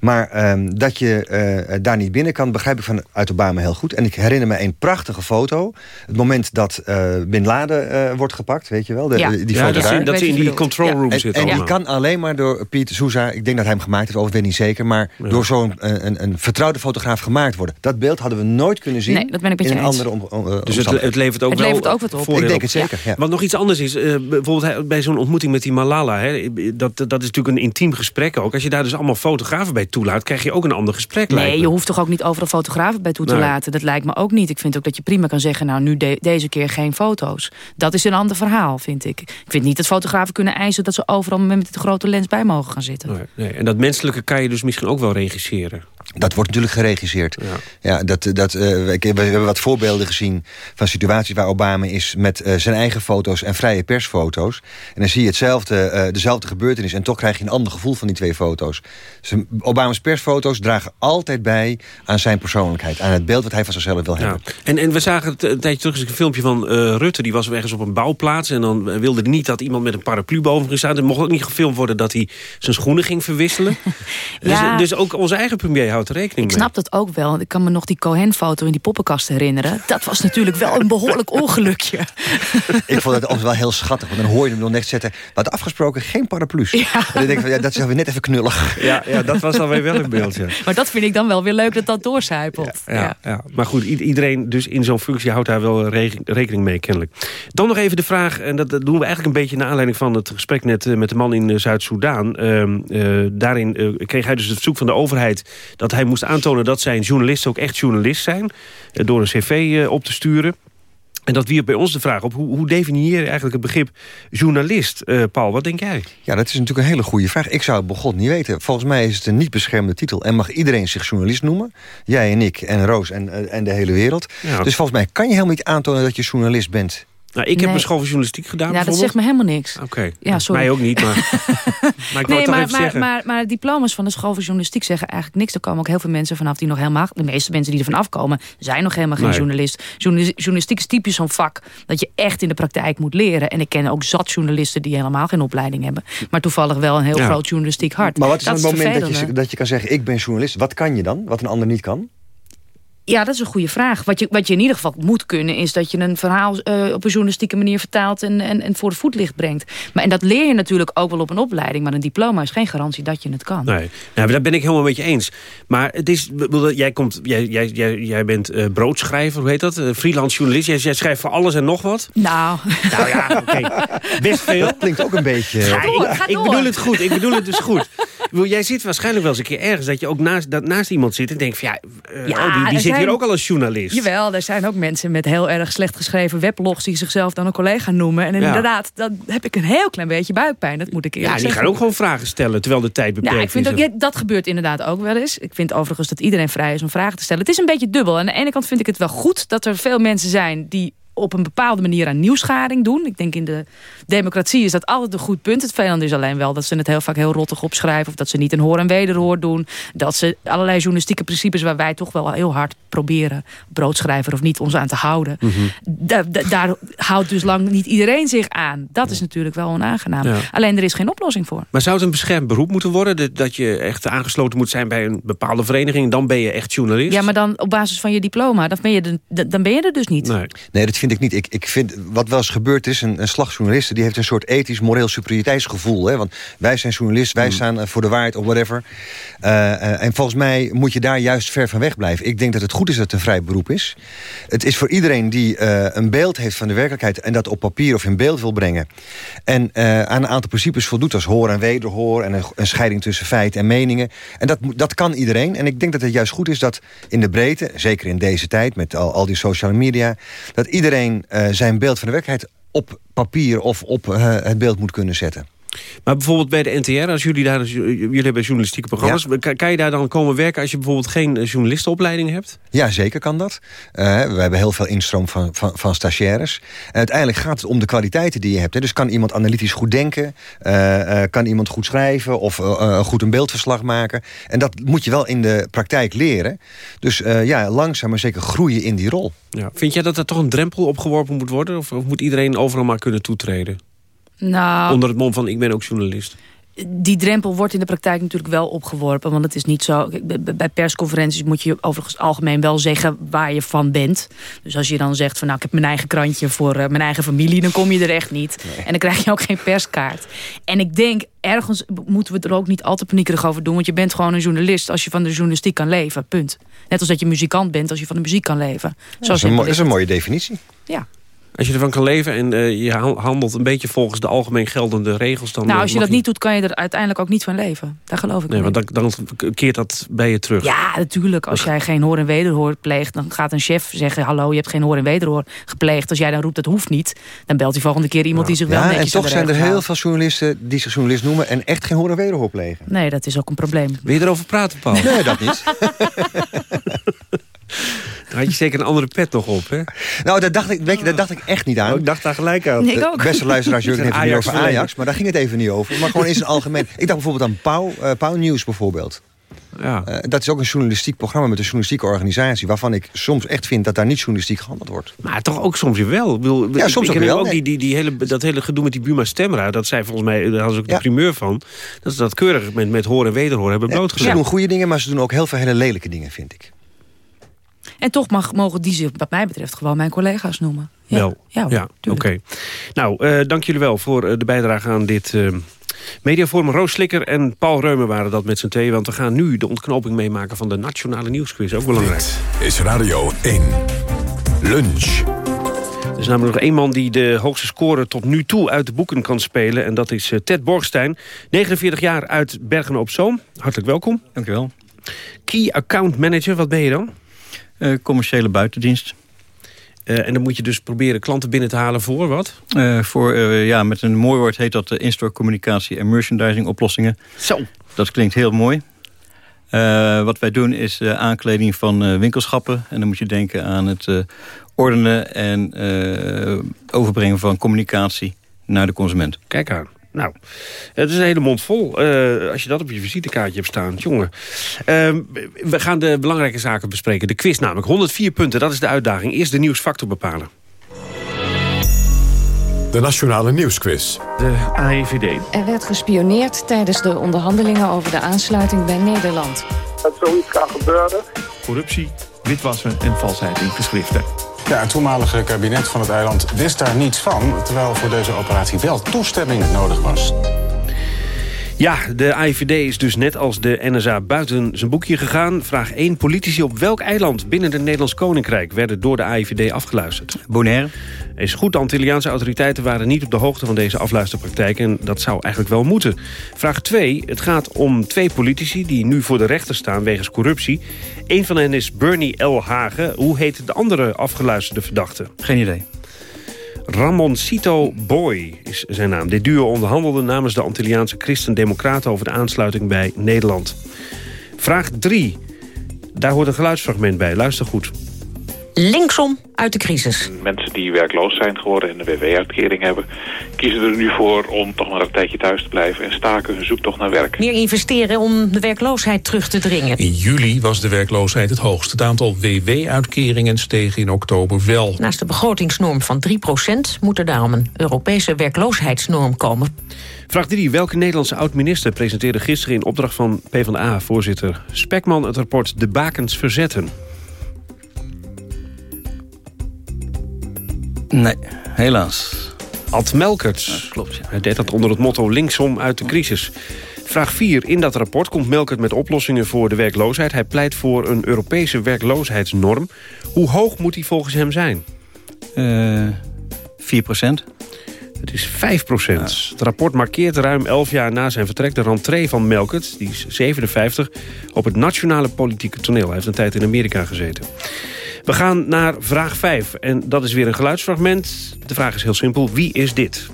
Maar um, dat je uh, daar niet binnen kan, begrijp ik van uit Obama heel goed. En ik herinner me een prachtige foto. Het moment dat uh, Bin Laden uh, wordt gepakt, weet je wel. De, ja. die ja, dat, ze, dat ze in die control room ja. zit. En, en die kan alleen maar door Piet Souza, ik denk dat hij hem gemaakt heeft, of ik weet niet zeker. Maar ja. door zo'n een, een, vertrouwde fotograaf gemaakt worden. Dat beeld hadden we nooit kunnen zien nee, dat ben ik in een eens. andere om, om, Dus het, het, levert ook het wel levert ook wat op. Ik denk het zeker. Ja. Wat nog iets anders is, bijvoorbeeld bij zo'n ontmoeting met die Malala. Hè, dat, dat is natuurlijk een intiem gesprek ook. Als je daar dus allemaal fotografen bij toelaat, krijg je ook een ander gesprek. Nee, je hoeft toch ook niet overal fotografen bij toe te Nee. laten. Dat lijkt me ook niet. Ik vind ook dat je prima kan zeggen... nou, nu de- deze keer geen foto's. Dat is een ander verhaal, vind ik. Ik vind niet dat fotografen kunnen eisen... dat ze overal met de grote lens bij mogen gaan zitten. Nee, nee. En dat menselijke kan je dus misschien ook wel regisseren. Dat wordt natuurlijk geregisseerd. Ja. dat, dat, uh, we, we hebben wat voorbeelden gezien van situaties waar Obama is... met uh, zijn eigen foto's en vrije persfoto's. En dan zie je hetzelfde, uh, dezelfde gebeurtenis... en toch krijg je een ander gevoel van die twee foto's. Dus Obama's persfoto's dragen altijd bij aan zijn persoonlijkheid. Aan het beeld wat hij van zichzelf wil hebben. Ja. En, en we zagen het een tijdje terug een filmpje van Rutte. Die was ergens op een bouwplaats. En dan wilde hij niet dat iemand met een paraplu boven ging staan. Er mocht ook niet gefilmd worden dat hij zijn schoenen ging verwisselen. Ja. dus, dus ook onze eigen premier houdt rekening Ik mee. snap dat ook wel. Ik kan me nog die Cohen-foto in die poppenkast herinneren. Dat was natuurlijk wel een behoorlijk ongelukje. Ik vond het altijd wel heel schattig. Want dan hoor je hem nog net zetten. We hadden afgesproken geen paraplu's. Ja. En dan denk ik van, ja, dat is alweer net even knullig. Ja, ja dat was dan weer wel een beeld. Ja. Maar dat vind ik dan wel weer leuk dat dat doorcijpelt. Ja, ja. ja. Maar goed, iedereen dus in zo'n functie houdt daar wel rekening mee kennelijk. Dan nog even de vraag, en dat doen we eigenlijk een beetje... naar aanleiding van het gesprek net met de man in Zuid-Soedan. Uh, uh, daarin uh, kreeg hij dus het verzoek van de overheid... dat hij moest aantonen dat zijn journalisten ook echt journalist zijn. door een cv op te sturen. En dat wierp bij ons de vraag op, hoe, hoe definieer je eigenlijk het begrip journalist? Uh, Paul, wat denk jij? Ja, dat is natuurlijk een hele goede vraag. Ik zou het begon niet weten. Volgens mij is het een niet beschermde titel. En mag iedereen zich journalist noemen. Jij en ik en Roos en, en de hele wereld. Ja. Dus volgens mij kan je helemaal niet aantonen dat je journalist bent. Nou, ik heb nee. een school van journalistiek gedaan. Ja, dat zegt me helemaal niks. Oké, okay. ja, sorry. mij ook niet, maar, maar ik nee, maar, maar, maar, maar, diploma's van de school van journalistiek zeggen eigenlijk niks. Er komen ook heel veel mensen vanaf die nog helemaal... De meeste mensen die er vanaf komen, zijn nog helemaal geen Nee. journalist. Journalistiek is typisch zo'n vak dat je echt in de praktijk moet leren. En ik ken ook zat journalisten die helemaal geen opleiding hebben. Maar toevallig wel een heel Ja. groot journalistiek hart. Maar wat is dat dan het moment dat je, dat je kan zeggen... ik ben journalist, wat kan je dan? Wat een ander niet kan? Ja, dat is een goede vraag. Wat je, wat je in ieder geval moet kunnen... is dat je een verhaal uh, op een journalistieke manier vertaalt... En, en, en voor het voetlicht brengt. Maar, en dat leer je natuurlijk ook wel op een opleiding. Maar een diploma is geen garantie dat je het kan. Nee, nou, daar ben ik helemaal met je eens. Maar het is, bedoel, jij, komt, jij, jij, jij, jij bent uh, broodschrijver, hoe heet dat? Uh, freelance journalist. Jij, jij, schrijft voor alles en nog wat. Nou, nou ja, oké. Okay. Best veel. Dat klinkt ook een beetje... Ga door, ik, ga ik door. bedoel het goed, ik bedoel het dus goed. Jij zit waarschijnlijk wel eens een keer ergens... dat je ook naast, dat naast iemand zit en denkt van ja, ja oh, die, die zit zijn... hier ook al als journalist. Jawel, er zijn ook mensen met heel erg slecht geschreven weblogs... die zichzelf dan een collega noemen. En inderdaad, dan heb ik een heel klein beetje buikpijn. Dat moet ik eerlijk Ja, die zeggen. gaan ook gewoon vragen stellen terwijl de tijd beperkt Ja, ik vind is. ook, ja, dat gebeurt inderdaad ook wel eens. Ik vind overigens dat iedereen vrij is om vragen te stellen. Het is een beetje dubbel. Aan de ene kant vind ik het wel goed dat er veel mensen zijn... die op een bepaalde manier aan nieuwsgaring doen. Ik denk in de democratie is dat altijd een goed punt. Het vijand is alleen wel dat ze het heel vaak heel rottig opschrijven... of dat ze niet een hoor en wederhoor doen. Dat ze allerlei journalistieke principes... waar wij toch wel heel hard proberen... broodschrijver of niet, ons aan te houden. Mhm. Da da daar houdt dus lang niet iedereen zich aan. Dat is natuurlijk wel onaangenaam. Ja. Alleen er is geen oplossing voor. Maar zou het een beschermd beroep moeten worden? Dat- Dat je echt aangesloten moet zijn bij een bepaalde vereniging... dan ben je echt journalist? Ja, maar dan op basis van je diploma, dan ben je, de, dan ben je er dus niet. Nee. Nee, dat vind vind ik niet. Ik, ik vind, wat wel eens gebeurd is, een, een slagjournalist... die heeft een soort ethisch, moreel superioriteitsgevoel. Hè? Want wij zijn journalist, wij staan eh, voor de waarheid of whatever. Eh, eh, en volgens mij moet je daar juist ver van weg blijven. Ik denk dat het goed is dat het een vrij beroep is. Het is voor iedereen die een beeld heeft van de werkelijkheid... en dat op papier of in beeld wil brengen... en aan een aantal principes voldoet als hoor en wederhoor... en een, een scheiding tussen feit en meningen. En dat, dat kan iedereen. En ik denk dat het juist goed is dat in de breedte... zeker in deze tijd met al, al die sociale media... dat iedereen zijn beeld van de werkelijkheid op papier of op eh, het beeld moet kunnen zetten. Maar bijvoorbeeld bij de NTR, als jullie daar, jullie hebben journalistieke programma's, kan, kan je daar dan komen werken als je bijvoorbeeld geen eh, journalistenopleiding hebt? Ja, zeker kan dat. Eh, we hebben heel veel instroom van, van, van stagiaires. En uiteindelijk gaat het om de kwaliteiten die je hebt. Hè. Dus kan iemand analytisch goed denken? Eh, kan iemand goed schrijven? Of goed een beeldverslag maken? En dat moet je wel in de praktijk leren. Dus ja, langzaam maar zeker groeien in die rol. Ja. Vind jij dat er toch een drempel opgeworpen moet worden? Of, of moet iedereen overal maar kunnen toetreden? Nou, Onder het mom van ik ben ook journalist. die drempel wordt in de praktijk natuurlijk wel opgeworpen. Want het is niet zo... bij- persconferenties moet je overigens algemeen wel zeggen waar je van bent. Dus als je dan zegt van nou ik heb mijn eigen krantje voor eh, mijn eigen familie... dan kom je er echt niet. En dan krijg je ook geen perskaart. En ik denk ergens moeten we er ook niet al te paniekerig over doen. Want je bent gewoon een journalist als je van de journalistiek kan leven. Punt. Net als dat je muzikant bent als je van de muziek kan leven. Zo dat, is een, is een mooie definitie. Ja. Als je ervan kan leven en eh, je ha- handelt een beetje volgens de algemeen geldende regels... dan Nou, eh, als je dat niet doet, kan je er uiteindelijk ook niet van leven. Daar geloof ik Nee, wel want dan, dan keert dat bij je terug. Ja, natuurlijk. Als jij geen hoor en wederhoor pleegt... dan gaat een chef zeggen... hallo, je hebt geen hoor en wederhoor gepleegd. Als jij dan roept, dat hoeft niet... dan belt hij volgende keer iemand die zich wel Ja, netjes en toch zijn er heel houdt. veel journalisten die zich journalist noemen... en echt geen hoor en wederhoor plegen. Nee, dat is ook een probleem. Wil je erover praten, Paul? Nee, dat niet. Dan had je zeker een andere pet nog op, hè? Nou, daar dacht ik, weet je, daar dacht ik echt niet aan. Oh, ik dacht daar gelijk aan. Ik ook. Beste luisteraars, Jurgen heeft het Ajax over. Ajax. Maar daar ging het even niet over. Maar gewoon in zijn algemeen. Ik dacht bijvoorbeeld aan Pauw, eh Pauw News bijvoorbeeld. Ja. Eh, dat is ook een journalistiek programma met een journalistieke organisatie... waarvan ik soms echt vind dat daar niet journalistiek gehandeld wordt. Maar toch ook soms weer wel. Ik bedoel, Ja, soms ik ook wel, ook nee. die, die, die hele, dat hele gedoe met die Buma Stemra. Dat zij volgens mij, daar hadden ze ook Ja. de primeur van. Dat ze dat keurig met, met horen en wederhoor hebben Ze blootgelegd. doen goede dingen, maar ze doen ook heel veel hele lelijke dingen, vind ik. En toch mag, mogen die zich, wat mij betreft, gewoon mijn collega's noemen. Ja. Wel. Ja, Ja, oké. Nou, eh, dank jullie wel voor eh, de bijdrage aan dit eh, mediaforum. Roos Slikker en Paul Reumer waren dat met z'n tweeën. Want we gaan nu de ontknoping meemaken van de Nationale Nieuwsquiz. Ook belangrijk. Is Radio 1. Lunch. Er is namelijk nog één man die de hoogste score tot nu toe uit de boeken kan spelen. En dat is Ted Borgstein, 49 jaar uit Bergen-op-Zoom. Hartelijk welkom. Dankjewel. Key Account Manager, wat ben je dan? Eh, commerciële buitendienst. Eh, en dan moet je dus proberen klanten binnen te halen voor wat? Eh, voor, eh, ja, met een mooi woord heet dat de in-store communicatie en merchandising oplossingen. Zo. Dat klinkt heel mooi. Eh, wat wij doen is eh, aankleding van eh, winkelschappen. En dan moet je denken aan het eh, ordenen en eh, overbrengen van communicatie naar de consument. Kijk aan. Nou, het is een hele mond vol. eh, als je dat op je visitekaartje hebt staan, jongen. Ehm, we gaan de belangrijke zaken bespreken. De quiz namelijk. 104 punten, dat is de uitdaging. Eerst de nieuwsfactor bepalen. De Nationale Nieuwsquiz. De AIVD. Er werd gespioneerd tijdens de onderhandelingen over de aansluiting bij Nederland. Dat zoiets kan gebeuren. Corruptie, witwassen en valsheid in geschriften. Ja, het toenmalige kabinet van het eiland wist daar niets van... terwijl voor deze operatie wel toestemming nodig was. Ja, de AIVD is dus net als de NSA buiten zijn boekje gegaan. Vraag 1. Politici op welk eiland binnen het Nederlands Koninkrijk... werden door de AIVD afgeluisterd? Bonaire. Is goed, de Antilliaanse autoriteiten waren niet op de hoogte van deze afluisterpraktijk... en dat zou eigenlijk wel moeten. Vraag 2. Het gaat om twee politici die nu voor de rechter staan wegens corruptie. Eén van hen is Bernie L. Hagen. Hoe heet de andere afgeluisterde verdachte? Geen idee. Ramoncito Boy is zijn naam. Dit duo onderhandelde namens de Antilliaanse Christen-Democraten... over de aansluiting bij Nederland. Vraag 3. Daar hoort een geluidsfragment bij. Luister goed. Linksom uit de crisis. Mensen die werkloos zijn geworden en de WW-uitkering hebben... kiezen er nu voor om toch maar een tijdje thuis te blijven... en staken hun zoektocht naar werk. Meer investeren om de werkloosheid terug te dringen. In juli was de werkloosheid het hoogst. Het aantal WW-uitkeringen steeg in oktober wel. Naast de begrotingsnorm van 3% moet er daarom een Europese werkloosheidsnorm komen. Vraag 3. Welke Nederlandse oud-minister presenteerde gisteren... in opdracht van PvdA-voorzitter Spekman... het rapport De Bakens Verzetten? Nee, helaas. Ad Melkert. klopt, Hij deed dat onder het motto linksom uit de crisis. Vraag 4. In dat rapport komt Melkert met oplossingen voor de werkloosheid. Hij pleit voor een Europese werkloosheidsnorm. Hoe hoog moet die volgens hem zijn? Uh, 4 procent. Het is 5 procent. Het rapport markeert ruim 11 jaar na zijn vertrek de rentree van Melkert, die is 57, op het nationale politieke toneel. Hij heeft een tijd in Amerika gezeten. We gaan naar vraag 5 en dat is weer een geluidsfragment. De vraag is heel simpel. Wie is dit?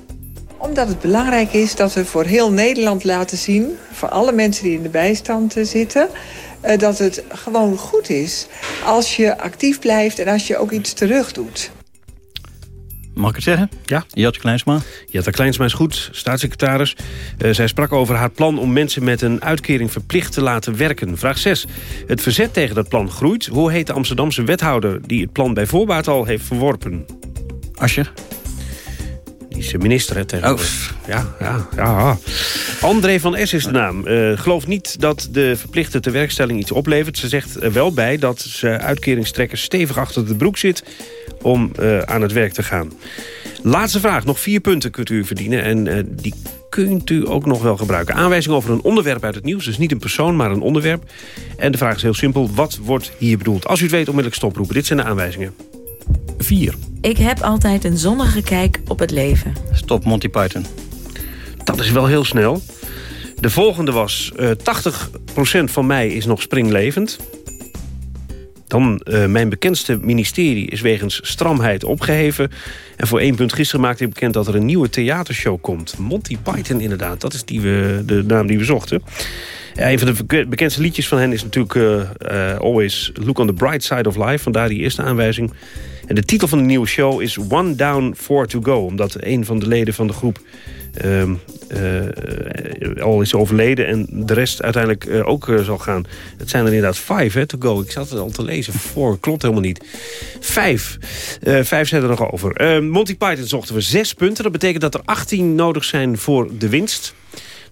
Omdat het belangrijk is dat we voor heel Nederland laten zien... voor alle mensen die in de bijstand eh, zitten... Uh, dat het gewoon goed is als je actief blijft en als je ook iets terug doet. Mag ik het zeggen? Ja. Jette Kleinsma. Jette Kleinsma is goed, staatssecretaris. Uh, zij sprak over haar plan om mensen met een uitkering verplicht te laten werken. Vraag 6. Het verzet tegen dat plan groeit. Hoe heet de Amsterdamse wethouder die het plan bij voorbaat al heeft verworpen? Ascher. Die is minister, hè, tegenwoordig. Oh. Ja, ja, ja. André van S is de naam. Uh, gelooft niet dat de verplichte tewerkstelling iets oplevert. Ze zegt er wel bij dat ze uitkeringstrekkers stevig achter de broek zit... om uh, aan het werk te gaan. Laatste vraag. Nog vier punten kunt u verdienen. En uh, die kunt u ook nog wel gebruiken. Aanwijzing over een onderwerp uit het nieuws. Dus niet een persoon, maar een onderwerp. En de vraag is heel simpel. Wat wordt hier bedoeld? Als u het weet, onmiddellijk stoproepen. Dit zijn de aanwijzingen. 4. Ik heb altijd een zonnige kijk op het leven. Stop Monty Python. Dat is wel heel snel. De volgende was... Uh, 80% van mij is nog springlevend. Dan uh, mijn bekendste ministerie is wegens stramheid opgeheven. En voor één punt gisteren maakte ik bekend dat er een nieuwe theatershow komt. Monty Python inderdaad, dat is die we, de naam die we zochten. Een van de bekendste liedjes van hen is natuurlijk uh, uh, Always Look on the Bright Side of Life. Vandaar die eerste aanwijzing. En de titel van de nieuwe show is One Down, Four to Go. Omdat een van de leden van de groep al is overleden... en de rest uiteindelijk uh, ook zal gaan. Het zijn er inderdaad five hè, to go. Ik zat het al te lezen. Four klopt helemaal niet. Vijf. vijf zijn er nog over. Monty Python zochten we zes punten. Dat betekent dat er 18 nodig zijn voor de winst.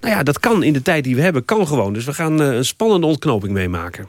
Nou ja, dat kan in de tijd die we hebben, kan gewoon. Dus we gaan een spannende ontknoping meemaken.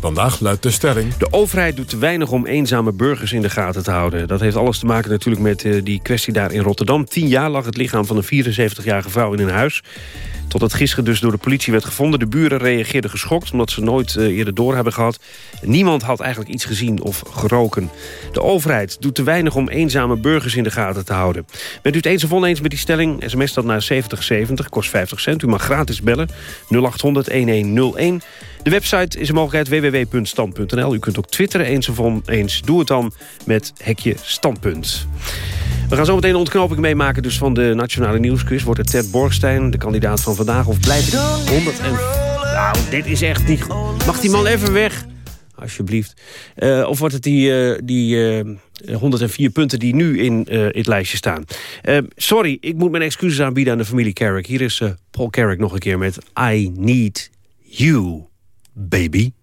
Vandaag luidt de stelling... De overheid doet te weinig om eenzame burgers in de gaten te houden. Dat heeft alles te maken natuurlijk met uh, die kwestie daar in Rotterdam. Tien jaar lag het lichaam van een 74-jarige vrouw in een huis. Totdat gisteren dus door de politie werd gevonden. De buren reageerden geschokt omdat ze nooit uh, eerder door hebben gehad. Niemand had eigenlijk iets gezien of geroken. De overheid doet te weinig om eenzame burgers in de gaten te houden. Bent u het eens of oneens met die stelling? SMS dat naar 7070, kost 50 cent. U mag gratis bellen 0800-1101. De website is een mogelijkheid www.stand.nl. U kunt ook twitteren eens of oneens. Doe het dan met hekje standpunt. We gaan zo meteen een ontknoping meemaken dus van de Nationale Nieuwsquiz. Wordt het Ted Borgstein de kandidaat van vandaag of blijft het 100 en... Nou, dit is echt niet... Mag die man even weg? Alsjeblieft. Uh, of wordt het die, uh, die uh, 104 punten die nu in het lijstje staan? sorry, ik moet mijn excuses aanbieden aan de familie Carrick. Hier is Paul Carrick nog een keer met I Need You, baby.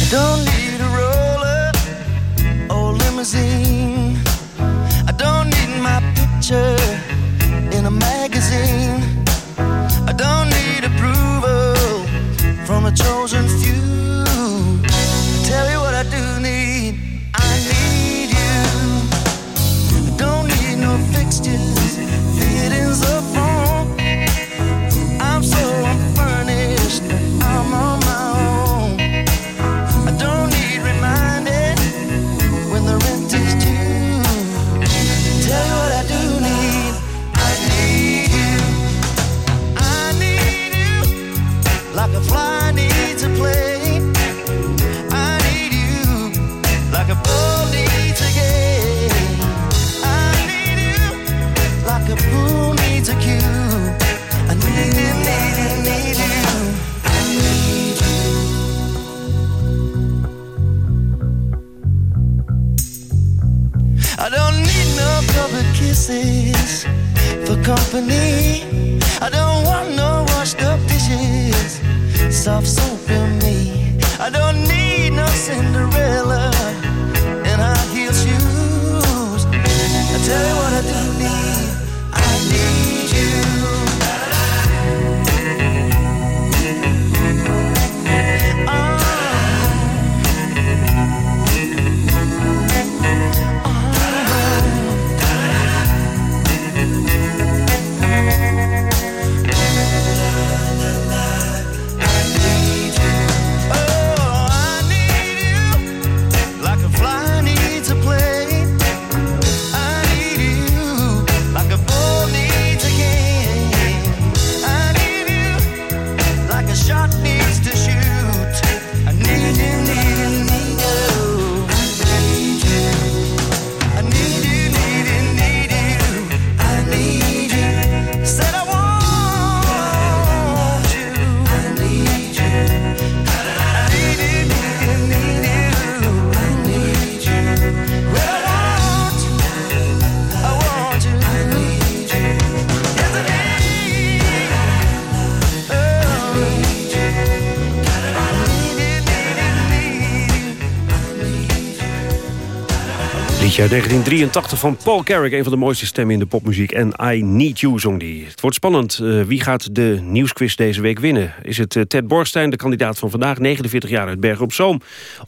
I don't need a roller or limousine. I don't need my picture in a magazine. I don't need approval from a chosen few. Liedje uit 1983 van Paul Carrick, een van de mooiste stemmen in de popmuziek. En I Need You zong die. Het wordt spannend. Eh, wie gaat de nieuwsquiz deze week winnen? Is het eh, Ted Borgstein, de kandidaat van vandaag, 49 jaar uit Bergen op Zoom?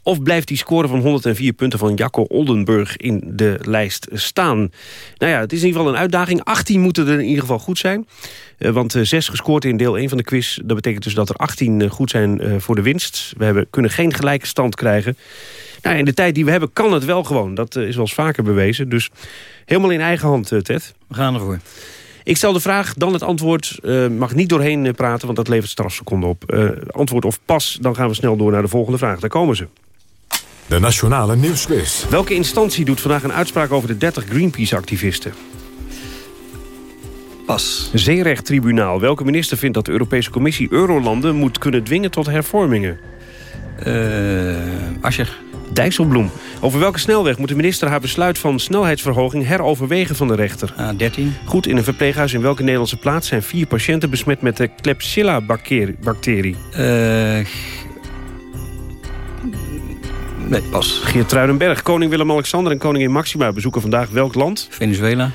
Of blijft die score van 104 punten van Jacco Oldenburg in de lijst staan? Nou ja, het is in ieder geval een uitdaging. 18 moeten er in ieder geval goed zijn. Eh, want eh, zes gescoord in deel 1 van de quiz. Dat betekent dus dat er 18 eh, goed zijn voor de winst. We hebben, kunnen geen gelijke stand krijgen. Nou, in de tijd die we hebben kan het wel gewoon. Dat is wel eens vaker bewezen. Dus helemaal in eigen hand, Ted. We gaan ervoor. Ik stel de vraag, dan het antwoord. eh, mag niet doorheen praten, want dat levert strafseconden op. Eh, antwoord of pas, dan gaan we snel door naar de volgende vraag. Daar komen ze. De Nationale Nieuwsquiz. Welke instantie doet vandaag een uitspraak over de 30 Greenpeace-activisten? Pas. Zeerechttribunaal. Welke minister vindt dat de Europese Commissie eurolanden moet kunnen dwingen tot hervormingen? Uh, Ascher. Dijsselbloem. Over welke snelweg moet de minister haar besluit van snelheidsverhoging heroverwegen van de rechter? A13. Goed, in een verpleeghuis in welke Nederlandse plaats zijn vier patiënten besmet met de Klebsiella-bacterie? Uh, nee, pas. Geert Truidenberg. Koning Willem-Alexander en koningin Maxima bezoeken vandaag welk land? Venezuela.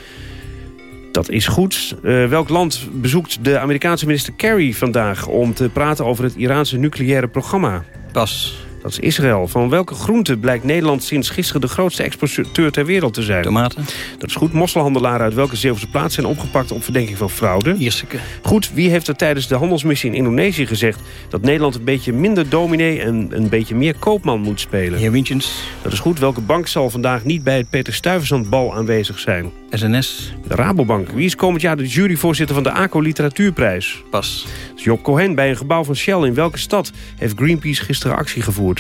Dat is goed. Uh, welk land bezoekt de Amerikaanse minister Kerry vandaag... om te praten over het Iraanse nucleaire programma? Pas. Dat is Israël. Van welke groente blijkt Nederland sinds gisteren de grootste exporteur ter wereld te zijn? Tomaten. Dat is goed. Mosselhandelaren uit welke Zeeuwse plaats zijn opgepakt op verdenking van fraude? Ierseke. Goed. Wie heeft er tijdens de handelsmissie in Indonesië gezegd... dat Nederland een beetje minder dominee en een beetje meer koopman moet spelen? Heer Wientjens. Dat is goed. Welke bank zal vandaag niet bij het Peter Stuyvesant-bal aanwezig zijn? SNS. De Rabobank. Wie is komend jaar de juryvoorzitter van de ACO Literatuurprijs? Pas. Dat is Job Cohen. Bij een gebouw van Shell in welke stad heeft Greenpeace gisteren actie gevoerd?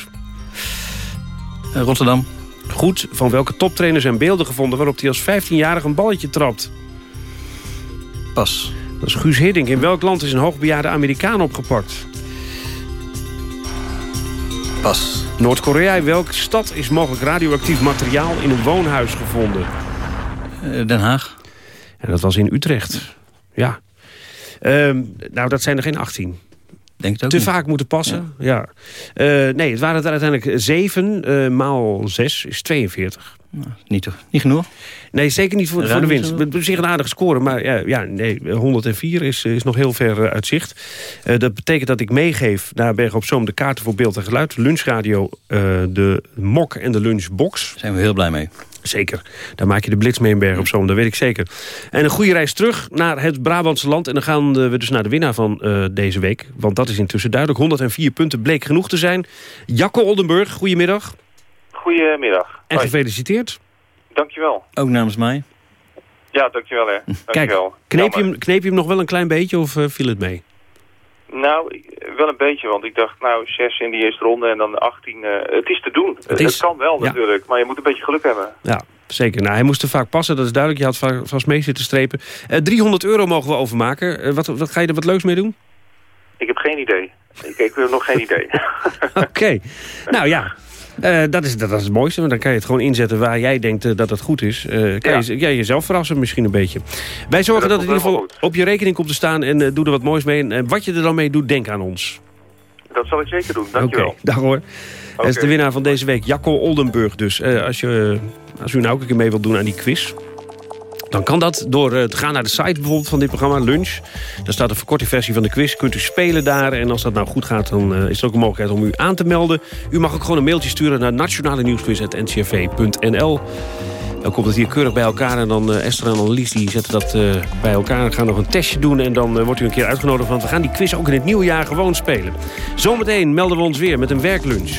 Uh, Rotterdam. Goed. Van welke toptrainer zijn beelden gevonden waarop hij als 15-jarige een balletje trapt? Pas. Dat is Guus Hiddink. In welk land is een hoogbejaarde Amerikaan opgepakt? Pas. Noord-Korea. In welke stad is mogelijk radioactief materiaal in een woonhuis gevonden? Uh, Den Haag. En dat was in Utrecht. Ja. Uh, nou, dat zijn er geen 18. Denk het Te niet. vaak moeten passen, ja. ja. Uh, nee, het waren er uiteindelijk 7 uh, maal 6 is 42. Nou, niet, toch, niet genoeg? Nee, zeker niet voor, voor de winst. Het is een aardige score, maar ja, ja, nee, 104 is, is nog heel ver uh, uit zicht. Uh, dat betekent dat ik meegeef naar Berg op Zoom de kaarten voor beeld en geluid. Lunchradio, de mok en de lunchbox. Daar zijn we heel blij mee. Zeker. Daar maak je de blitz mee in Berg op Zoom, dat weet ik zeker. En een goede reis terug naar het Brabantse land. En dan gaan we dus naar de winnaar van uh, deze week. Want dat is intussen duidelijk. 104 punten bleek genoeg te zijn. Jacco Oldenburg, goedemiddag. Goedemiddag. En gefeliciteerd. Dankjewel. Ook namens mij. Ja, dankjewel hè. Dankjewel. Kijk, kneep je, hem, kneep je hem nog wel een klein beetje of uh, viel het mee? Nou, wel een beetje, want ik dacht, nou, 6 in die eerste ronde en dan 18. Uh, het is te doen. Het, is, het kan wel ja. natuurlijk, maar je moet een beetje geluk hebben. Ja, zeker. Nou, hij moest er vaak passen, dat is duidelijk. Je had vast mee zitten strepen. Uh, 300 euro mogen we overmaken. Uh, wat, wat ga je er wat leuks mee doen? Ik heb geen idee. Ik, ik heb nog geen idee. Oké. Okay. Nou ja, uh, dat, is, dat is het mooiste, want dan kan je het gewoon inzetten waar jij denkt uh, dat het goed is. Uh, kan ja. je ja, jezelf verrassen misschien een beetje. Wij zorgen ja, dat, dat het in ieder geval op je rekening komt te staan en doe er wat moois mee. En wat je er dan mee doet, denk aan ons. Dat zal ik zeker doen, dankjewel. Oké, dag hoor. Dat is de winnaar van deze week, Jacco Oldenburg dus. Eh, als, je, als u nou ook een keer mee wilt doen aan die quiz... Dan kan dat door eh, te gaan naar de site bijvoorbeeld van dit programma, Lunch. Daar staat een verkorte versie van de quiz. Kunt u spelen daar. En als dat nou goed gaat, dan eh, is er ook een mogelijkheid om u aan te melden. U mag ook gewoon een mailtje sturen naar nationale nieuwsquiz.ncrv.nl. Dan komt het hier keurig bij elkaar. En dan uh, Esther en Annelies die zetten dat bij elkaar. Gaan nog een testje doen. En dan wordt u een keer uitgenodigd. Want we gaan die quiz ook in het nieuwe jaar gewoon spelen. Zometeen melden we ons weer met een werklunch.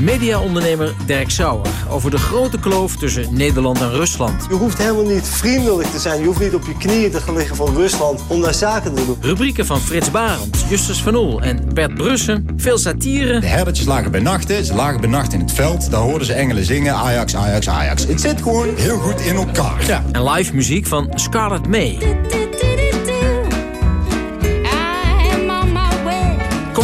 Mediaondernemer Dirk Sauer over de grote kloof tussen Nederland en Rusland. Je hoeft helemaal niet vriendelijk te zijn. Je hoeft niet op je knieën te gaan liggen van Rusland om daar zaken te doen. Rubrieken van Frits Barend, Justus van Oel en Bert Brussen. Veel satire. De herdertjes lagen bij nachten. Ze lagen bij nacht in het veld. Daar hoorden ze engelen zingen. Ajax, Ajax, Ajax. Het zit gewoon heel goed in elkaar. Ja. En live muziek van Scarlett May.